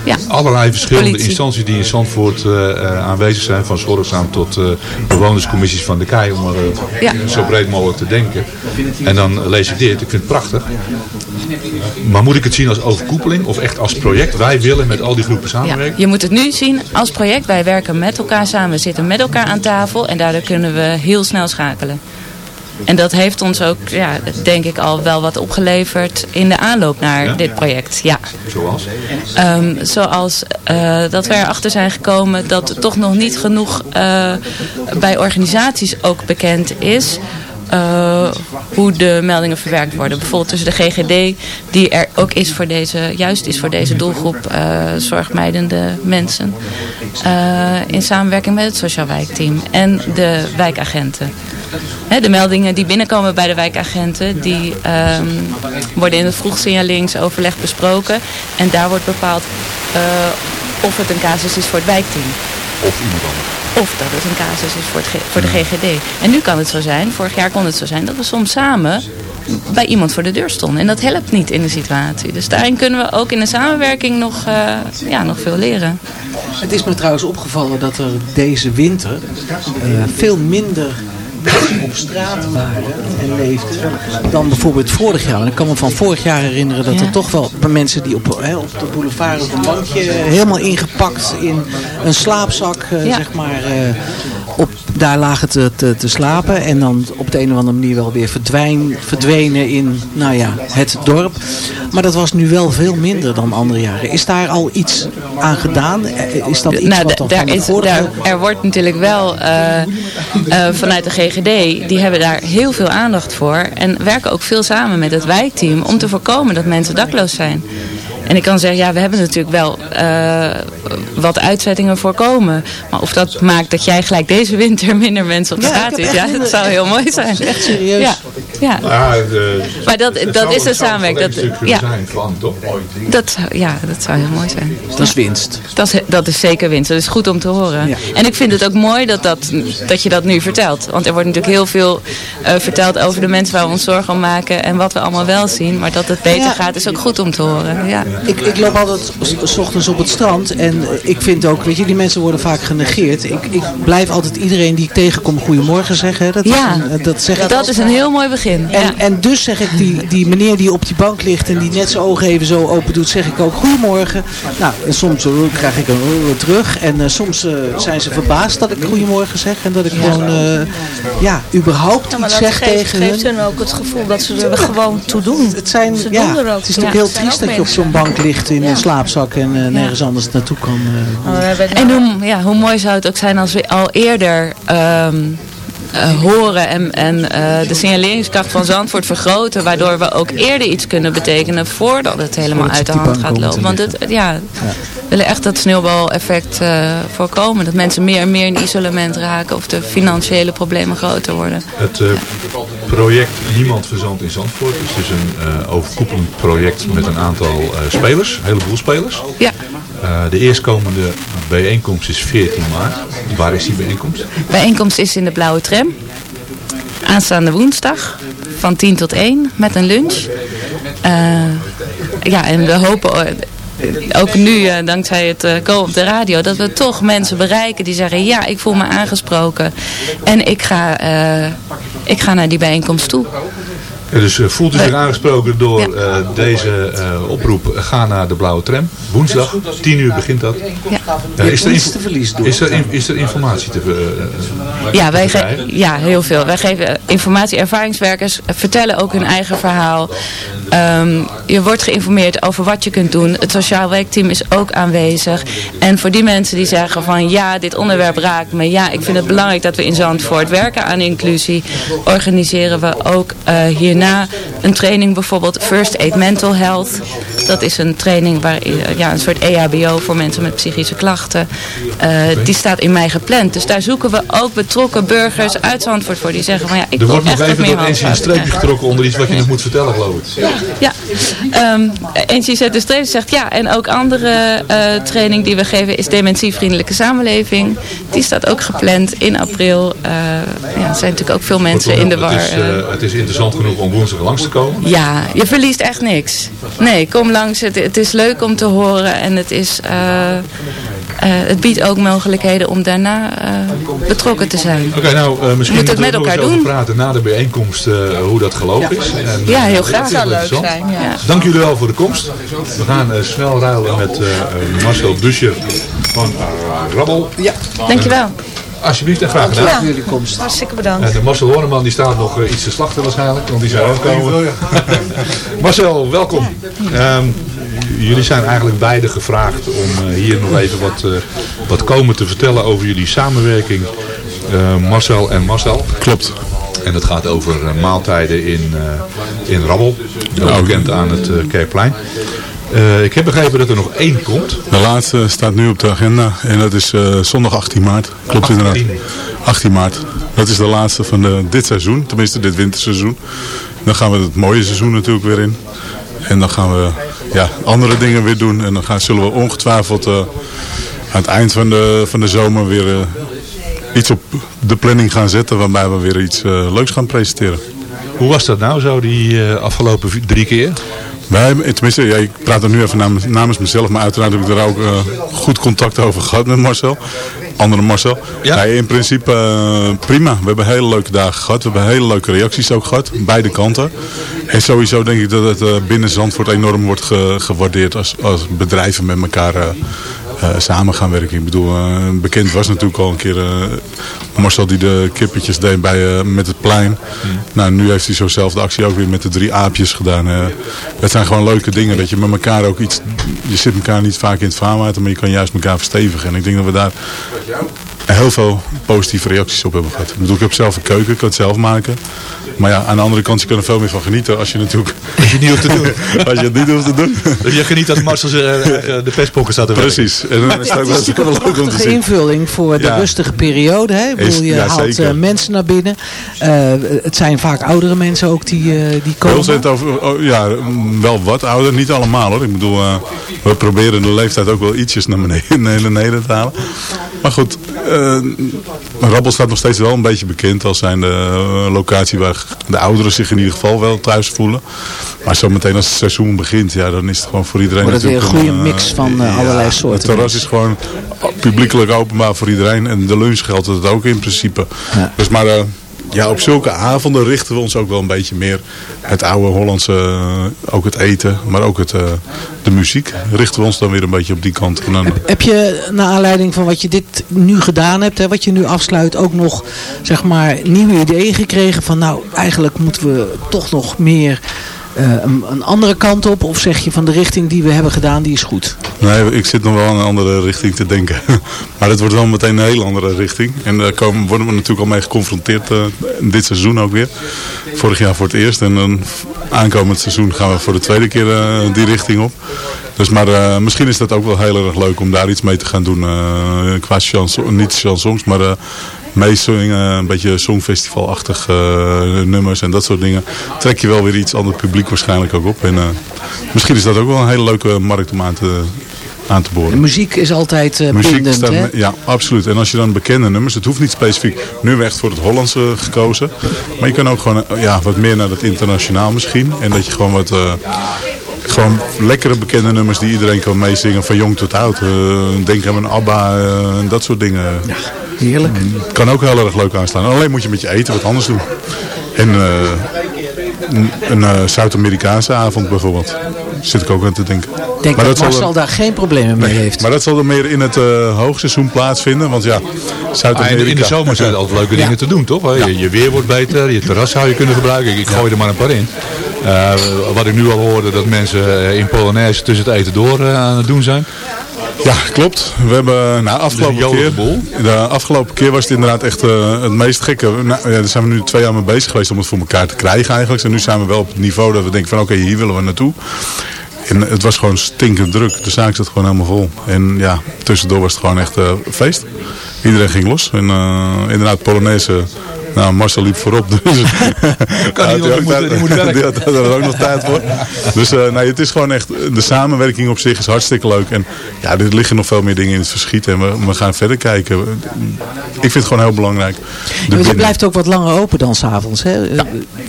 J: Ja.
D: allerlei verschillende
J: Politie.
D: instanties die in Zandvoort eh, eh, aanwezig zijn. Van zorgzaam tot eh, bewonerscommissies van de KEI. Om er eh,
J: Ja.
D: zo breed mogelijk te denken. En dan lees ik dit. Ik vind het prachtig. Maar moet ik het zien als overkoepeling? Of echt als project? Wij willen met al die groepen
J: Ja,
D: samenwerken?
J: je moet het nu zien als project. Wij werken met elkaar samen. We zitten met elkaar aan tafel. En daardoor kunnen we heel snel schakelen. En dat heeft ons ook, ja, denk ik, al wel wat opgeleverd in de aanloop naar
D: Ja?
J: dit project. Ja.
D: Zoals?
J: Ehm, zoals eh, dat we erachter zijn gekomen dat toch nog niet genoeg eh, bij organisaties ook bekend is. Eh, hoe de meldingen verwerkt worden. Bijvoorbeeld tussen de GGD, die er ook is voor deze, juist is voor deze doelgroep eh, zorgmijdende mensen. eh, in samenwerking met het Sociaal Wijkteam en de wijkagenten. De meldingen die binnenkomen bij de wijkagenten, die ehm, worden in het vroegsignaleringsoverleg besproken. En daar wordt bepaald of het een casus is voor het wijkteam.
D: Of iemand anders.
J: Of dat het een casus is voor, het voor de GGD. En nu kan het zo zijn, vorig jaar kon het zo zijn, dat we soms samen bij iemand voor de deur stonden. En dat helpt niet in de situatie. Dus daarin kunnen we ook in de samenwerking nog, eh, ja, nog veel leren.
E: Het is me trouwens opgevallen dat er deze winter eh, veel minder mensen op straat waren en leefden dan bijvoorbeeld vorig jaar. En ik kan me van vorig jaar herinneren dat er toch wel mensen die op, hè, op de boulevard op een bankje helemaal ingepakt in een slaapzak, eh, zeg maar, eh, op, daar lagen te, te, te slapen. En dan op de een of andere manier wel weer verdwijn, verdwenen in nou ja, het dorp. Maar dat was nu wel veel minder dan andere jaren. Is daar al iets aan gedaan? Eh, Is dat iets
J: nou,
E: wat
J: daar is, daar, er wordt natuurlijk wel eh, eh, vanuit de GGD, die hebben daar heel veel aandacht voor. En werken ook veel samen met het wijkteam om te voorkomen dat mensen dakloos zijn. En ik kan zeggen, ja, we hebben natuurlijk wel eh, wat uitzettingen voorkomen. Maar of dat maakt dat jij gelijk deze winter minder mensen op
E: Ja,
J: straat ziet,
E: echt
J: ja, dat zou heel mooi zijn.
E: echt serieus.
J: Ja. Ja.
D: Ja, de-
J: Maar dat-
D: het
J: dat
D: zou-
J: is een samenwerking. Dat- ja.
D: kunnen zijn van, toch?
J: Dat, zou- ja, dat zou heel mooi zijn.
E: Dat is winst.
J: Dat is, dat is zeker winst. Dat is goed om te horen.
E: Ja.
J: En ik vind het ook mooi dat, dat, dat je dat nu vertelt. Want er wordt natuurlijk heel veel eh, verteld over de mensen waar we ons zorgen om maken. En wat we allemaal wel zien. Maar dat het beter
E: Ja.
J: gaat is ook goed om te horen. Ja.
E: Ik, ik loop altijd s- s ochtends op het strand en eh, ik vind ook, weet je, die mensen worden vaak genegeerd. Ik, ik blijf altijd iedereen die ik tegenkom goedemorgen zeggen. Dat,
J: Ja.
E: is een, eh, dat zeg
J: Dat is een heel mooi begin.
E: En, en dus zeg ik, die, die meneer die op die bank ligt en die net zijn ogen even zo open doet, zeg ik ook goedemorgen. Nou, en soms eh, krijg ik een eh, terug en eh, soms eh, zijn ze verbaasd dat ik goedemorgen zeg en dat ik gewoon, eh, ja, überhaupt
I: Ja,
E: iets zeg
I: geeft,
E: tegen
I: geeft
E: hun.
I: hun ook het gevoel dat ze er gewoon toe doen.
E: Het, zijn,
I: Ze
E: ja,
I: doen er ook
E: het is natuurlijk heel triest dat je op zo'n bank ligt in een slaapzak en nergens anders naartoe kan.
I: het
J: En
I: nou-
J: hoe, ja, hoe mooi zou het ook zijn als we al eerder ehm, eh, horen en, en eh, de signaleringskracht van Zandvoort vergroten. Waardoor we ook eerder iets kunnen betekenen voordat het helemaal uit de hand gaat lopen. Want het, ja, we willen echt dat sneeuwbaleffect eh, voorkomen. Dat mensen meer en meer in isolement raken of de financiële problemen groter worden.
D: Het eh, project Niemand Verzand in Zandvoort is dus een eh, overkoepelend project met een aantal eh, spelers, een heleboel spelers.
J: Ja.
D: Eh, de eerstkomende bijeenkomst is 14 maart. Waar is die bijeenkomst?
J: Bijeenkomst is in de Blauwe Tram. Aanstaande woensdag van 10 tot 1 met een lunch. Eh, ja, en we hopen eh, ook nu, dankzij het komen op de radio, dat we toch mensen bereiken die zeggen, ja, ik voel me aangesproken. En ik ga, ik ga naar die bijeenkomst toe.
D: Dus eh, voelt u zich aangesproken door eh, deze eh, oproep. Ga naar de Blauwe Tram. Woensdag, 10 uur begint dat.
J: Ja.
D: Is, er is, er, in- is er informatie te, eh,
J: Ja, wij
D: te
J: ja, heel veel. Wij geven informatie. Ervaringswerkers vertellen ook hun eigen verhaal. Ehm, je wordt geïnformeerd over wat je kunt doen. Het sociaal werkteam is ook aanwezig. En voor die mensen die zeggen van ja, dit onderwerp raakt me. Ja, ik vind het belangrijk dat we in Zandvoort werken aan inclusie. Organiseren we ook eh, hierna een training bijvoorbeeld First Aid Mental Health. Dat is een training waar ja, een soort EHBO voor mensen met psychische klachten. Eh, die staat in mei gepland. Dus daar zoeken we ook betrokken burgers uit Zandvoort voor die zeggen van ja, ik
D: Er
J: wil
D: wordt nog
J: echt wat
D: even
J: meer
D: door een streepje getrokken onder iets wat je nog moet vertellen, geloof ik.
J: Ja, Ehm eentje zet de streep zegt ja. En ook andere eh, training die we geven is dementievriendelijke samenleving. Die staat ook gepland in april. Eh, ja, er zijn natuurlijk ook veel mensen in de war.
D: Het is, het is interessant genoeg om woensdag langs te komen.
J: Ja, je verliest echt niks. Nee, kom langs. Het, het is leuk om te horen en het, is, eh, eh, het biedt ook mogelijkheden om daarna eh, betrokken te zijn.
D: Oké, nou, eh, misschien moeten we
J: met elkaar doen.
D: praten na de bijeenkomst eh, hoe dat gelopen is. En,
J: Ja, heel graag.
D: dat
J: Zou
I: leuk zijn, ja.
D: Dank jullie wel voor de komst. We gaan eh, snel ruilen met Marcel Buscher van Rabbel.
E: Ja,
J: Dankjewel.
D: Alsjeblieft en graag gedaan.
E: voor jullie komst.
I: Hartstikke bedankt.
D: En de Marcel Horneman die staat nog eh, iets te slachten waarschijnlijk, want die zou ook komen. Marcel, welkom. Ehm, jullie zijn eigenlijk beide gevraagd om eh, hier nog even wat, eh, wat komen te vertellen over jullie samenwerking. eh, Marcel en Marcel.
K: Klopt.
D: En het gaat over eh, maaltijden in, eh, in Rabbel, ook bekend aan het eh, Kerkplein. Eh, ik heb begrepen dat er nog één komt.
K: De laatste staat nu op de agenda en dat is eh, zondag 18 maart. Klopt
D: 18.
K: inderdaad. 18 maart. Dat is de laatste van de, dit seizoen, tenminste dit winterseizoen. Dan gaan we het mooie seizoen natuurlijk weer in. En dan gaan we ja, andere dingen weer doen. En dan gaan, zullen we ongetwijfeld eh, aan het eind van de, van de zomer weer eh, iets op de planning gaan zetten. Waarbij we weer iets eh, leuks gaan presenteren.
D: Hoe was dat nou zo die eh, afgelopen drie keer?
K: Wij tenminste, ja, ik praat er nu even namens, namens mezelf, maar uiteraard heb ik er ook eh, goed contact over gehad met Marcel. Andere Marcel.
D: Ja.
K: In principe eh, prima. We hebben hele leuke dagen gehad. We hebben hele leuke reacties ook gehad. Beide kanten. En sowieso denk ik dat het eh, binnen Zandvoort enorm wordt ge- gewaardeerd als, als bedrijven met elkaar samen gaan werken. Ik bedoel, eh, bekend was natuurlijk al een keer eh, Marcel die de kippetjes deed bij, eh, met het plein. Nou, nu heeft hij zo'nzelfde actie ook weer met de drie aapjes gedaan. eh. het zijn gewoon leuke dingen dat je met elkaar ook iets... Je zit elkaar niet vaak in het vaarwater, maar je kan juist elkaar verstevigen. En ik denk dat we daar heel veel positieve reacties op hebben gehad. Ik bedoel, ik heb zelf een keuken, ik kan het zelf maken. Maar ja, aan de andere kant, je kan er veel meer van genieten als je natuurlijk...
L: Als je het niet hoeft te doen.
K: als je het niet hoeft te doen.
L: Dus je geniet dat Marcel zijn eigen de pestpokken staat te werken.
K: Precies. En dan is het ook wel
E: Het is
K: wel
E: natuurlijk een
K: leuk om te
E: prachtige
K: zien.
E: invulling voor de
K: Ja.
E: rustige periode. Hè? Ik bedoel, je
K: ja,
E: haalt
K: zeker.
E: eh, mensen naar binnen. Eh, het zijn vaak oudere mensen ook die, eh, die komen.
K: het over, oh, ja, wel wat ouder, niet allemaal hoor. Ik bedoel, eh, we proberen de leeftijd ook wel ietsjes naar beneden, naar beneden te halen. Maar goed, eh Rabbel staat nog steeds wel een beetje bekend als zijn de eh, locatie waar de ouderen zich in ieder geval wel thuis voelen. Maar zometeen als het seizoen begint, ja, dan is het gewoon voor iedereen
E: Wordt het weer een goede
K: eh,
E: mix van, eh, allerlei soorten
K: Het terras is gewoon publiekelijk openbaar voor iedereen. En de lunch geldt het ook in principe. Dus maar... ja, op zulke avonden richten we ons ook wel een beetje meer het oude Hollandse, eh, ook het eten, maar ook het, eh, de muziek, richten we ons dan weer een beetje op die kant.
E: Heb je naar aanleiding van wat je dit nu gedaan hebt, hè, wat je nu afsluit, ook nog zeg maar nieuwe ideeën gekregen van nou eigenlijk moeten we toch nog meer een, een andere kant op? Of zeg je van de richting die we hebben gedaan, die is goed?
K: Nee, ik zit nog wel in een andere richting te denken. maar het wordt wel meteen een hele andere richting. En daar komen, worden we natuurlijk al mee geconfronteerd eh, dit seizoen ook weer. Vorig jaar voor het eerst. En dan aankomend seizoen gaan we voor de tweede keer eh, die richting op. Dus maar eh, misschien is dat ook wel heel erg leuk om daar iets mee te gaan doen. eh, qua chanson, niet chansons, maar eh meezingen, een beetje songfestivalachtig nummers en dat soort dingen. Trek je wel weer iets ander publiek waarschijnlijk ook op. En misschien is dat ook wel een hele leuke markt om aan te, aan te boren.
E: Muziek is altijd eh,
K: Muziek
E: bindend,
K: staat,
E: hè?
K: ja, absoluut. En als je dan bekende nummers, het hoeft niet specifiek. Nu echt voor het Hollandse gekozen. Maar je kan ook gewoon ja, wat meer naar het internationaal misschien. En dat je gewoon wat... gewoon lekkere bekende nummers die iedereen kan meezingen van jong tot oud. Eh, denk aan een ABBA eh, en dat soort dingen.
E: Heerlijk.
K: Kan ook heel erg leuk aanstaan. Alleen moet je met je eten wat anders doen. En eh, een, een eh, Zuid-Amerikaanse avond bijvoorbeeld. Zit ik ook aan te denken.
E: Ik denk
K: Maar
E: dat
K: zal
E: Marcel daar geen problemen mee heeft.
K: maar dat zal dan meer in het eh, hoogseizoen plaatsvinden. Want ja,
L: Ah, in,
K: Zuid-Amerika...
L: de, in de zomer zijn er altijd leuke dingen te doen, toch? Je, je weer wordt beter, je terras zou je kunnen gebruiken. Ik, ik gooi er maar een paar in. Eh, wat ik nu al hoorde, dat mensen eh, in Polonaise tussen het eten door eh, aan het doen zijn.
K: Ja, klopt. We hebben nou, afgelopen, keer, de afgelopen keer was het inderdaad echt het meest gekke. Nou, ja, daar zijn we nu twee jaar mee bezig geweest om het voor elkaar te krijgen eigenlijk. En nu zijn we wel op het niveau dat we denken van oké, hier willen we naartoe. En het was gewoon stinkend druk. De zaak zat gewoon helemaal vol. En ja, tussendoor was het gewoon echt feest. Iedereen ging los. En inderdaad, Polonaise... Nou, Marcel liep voorop, dus
L: Kan
K: Ja,
L: die moet- die moet werken.
K: Die had er ook nog tijd voor. Dus eh, nee, het is gewoon echt, de samenwerking op zich is hartstikke leuk. En ja, er liggen nog veel meer dingen in het verschiet. En we, we gaan verder kijken. Ik vind het gewoon heel belangrijk.
E: Ja, want het blijft ook wat langer open dan s'avonds. hè?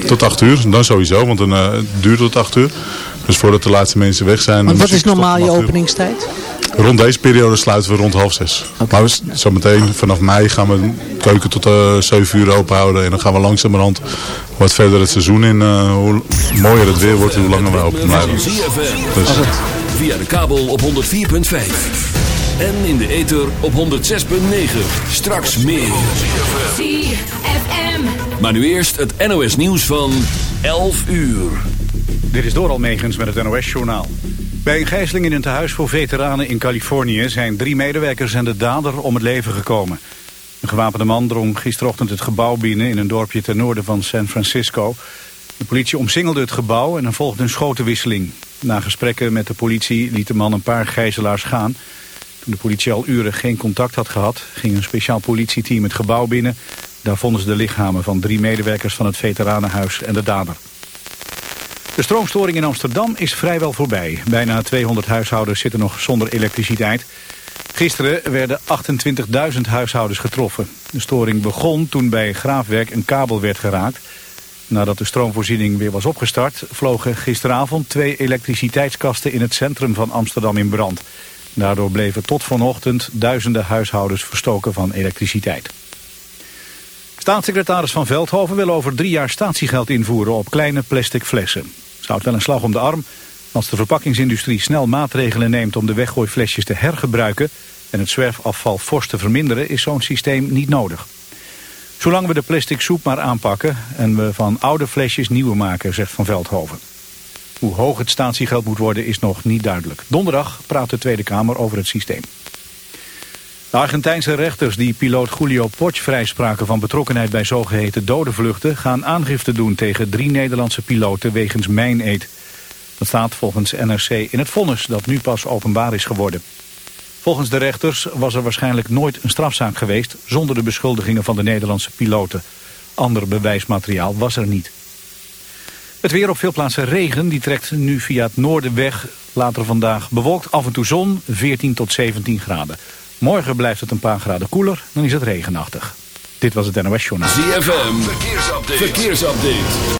K: Tot acht uur, dan sowieso, want dan, eh, het duurt tot acht uur. Dus voordat de laatste mensen weg zijn.
E: Want wat is normaal je
K: uur. Rond deze periode sluiten we rond half zes. Maar we s- zometeen vanaf mei gaan we de keuken tot eh 7 uur open houden. En dan gaan we langzamerhand wat verder het seizoen in. eh, hoe mooier het weer wordt, hoe langer we open blijven. Dus,
A: Via de kabel op 104.5. En in de ether op 106.9. Straks meer. Maar nu eerst het NOS nieuws van 11 uur.
M: Dit is Doral Megens met het NOS-journaal. Bij een gijzeling in een tehuis voor veteranen in Californië... zijn drie medewerkers en de dader om het leven gekomen. Een gewapende man drong gisterochtend het gebouw binnen... in een dorpje ten noorden van San Francisco. De politie omsingelde het gebouw en er volgde een schotenwisseling. Na gesprekken met de politie liet de man een paar gijzelaars gaan. Toen de politie al uren geen contact had gehad... ging een speciaal politieteam het gebouw binnen. Daar vonden ze de lichamen van drie medewerkers van het veteranenhuis en de dader. De stroomstoring in Amsterdam is vrijwel voorbij. Bijna 200 huishoudens zitten nog zonder elektriciteit. Gisteren werden 28.000 huishoudens getroffen. De storing begon toen bij Graafwerk een kabel werd geraakt. Nadat de stroomvoorziening weer was opgestart... vlogen gisteravond twee elektriciteitskasten in het centrum van Amsterdam in brand. Daardoor bleven tot vanochtend duizenden huishoudens verstoken van elektriciteit. Staatssecretaris Van Veldhoven wil over drie jaar statiegeld invoeren op kleine plastic flessen. Zou het wel een slag om de arm als de verpakkingsindustrie snel maatregelen neemt om de weggooiflesjes te hergebruiken en het zwerfafval fors te verminderen, is zo'n systeem niet nodig. Zolang we de plastic soep maar aanpakken en we van oude flesjes nieuwe maken, zegt Van Veldhoven. Hoe hoog het statiegeld moet worden is nog niet duidelijk. Donderdag praat de Tweede Kamer over het systeem. De Argentijnse rechters die piloot Julio Poch vrijspraken van betrokkenheid bij zogeheten dode vluchten gaan aangifte doen tegen drie Nederlandse piloten wegens mijneed. Dat staat volgens NRC in het vonnis dat nu pas openbaar is geworden. Volgens de rechters was er waarschijnlijk nooit een strafzaak geweest zonder de beschuldigingen van de Nederlandse piloten. Ander bewijsmateriaal was er niet. Het weer op veel plaatsen regen, die trekt nu via het noorden weg. Later vandaag bewolkt, af en toe zon, 14 tot 17 graden. Morgen blijft het een paar graden koeler, dan is het regenachtig. Dit was het NOS Journaal.
A: ZFM, verkeersupdate. verkeersupdate.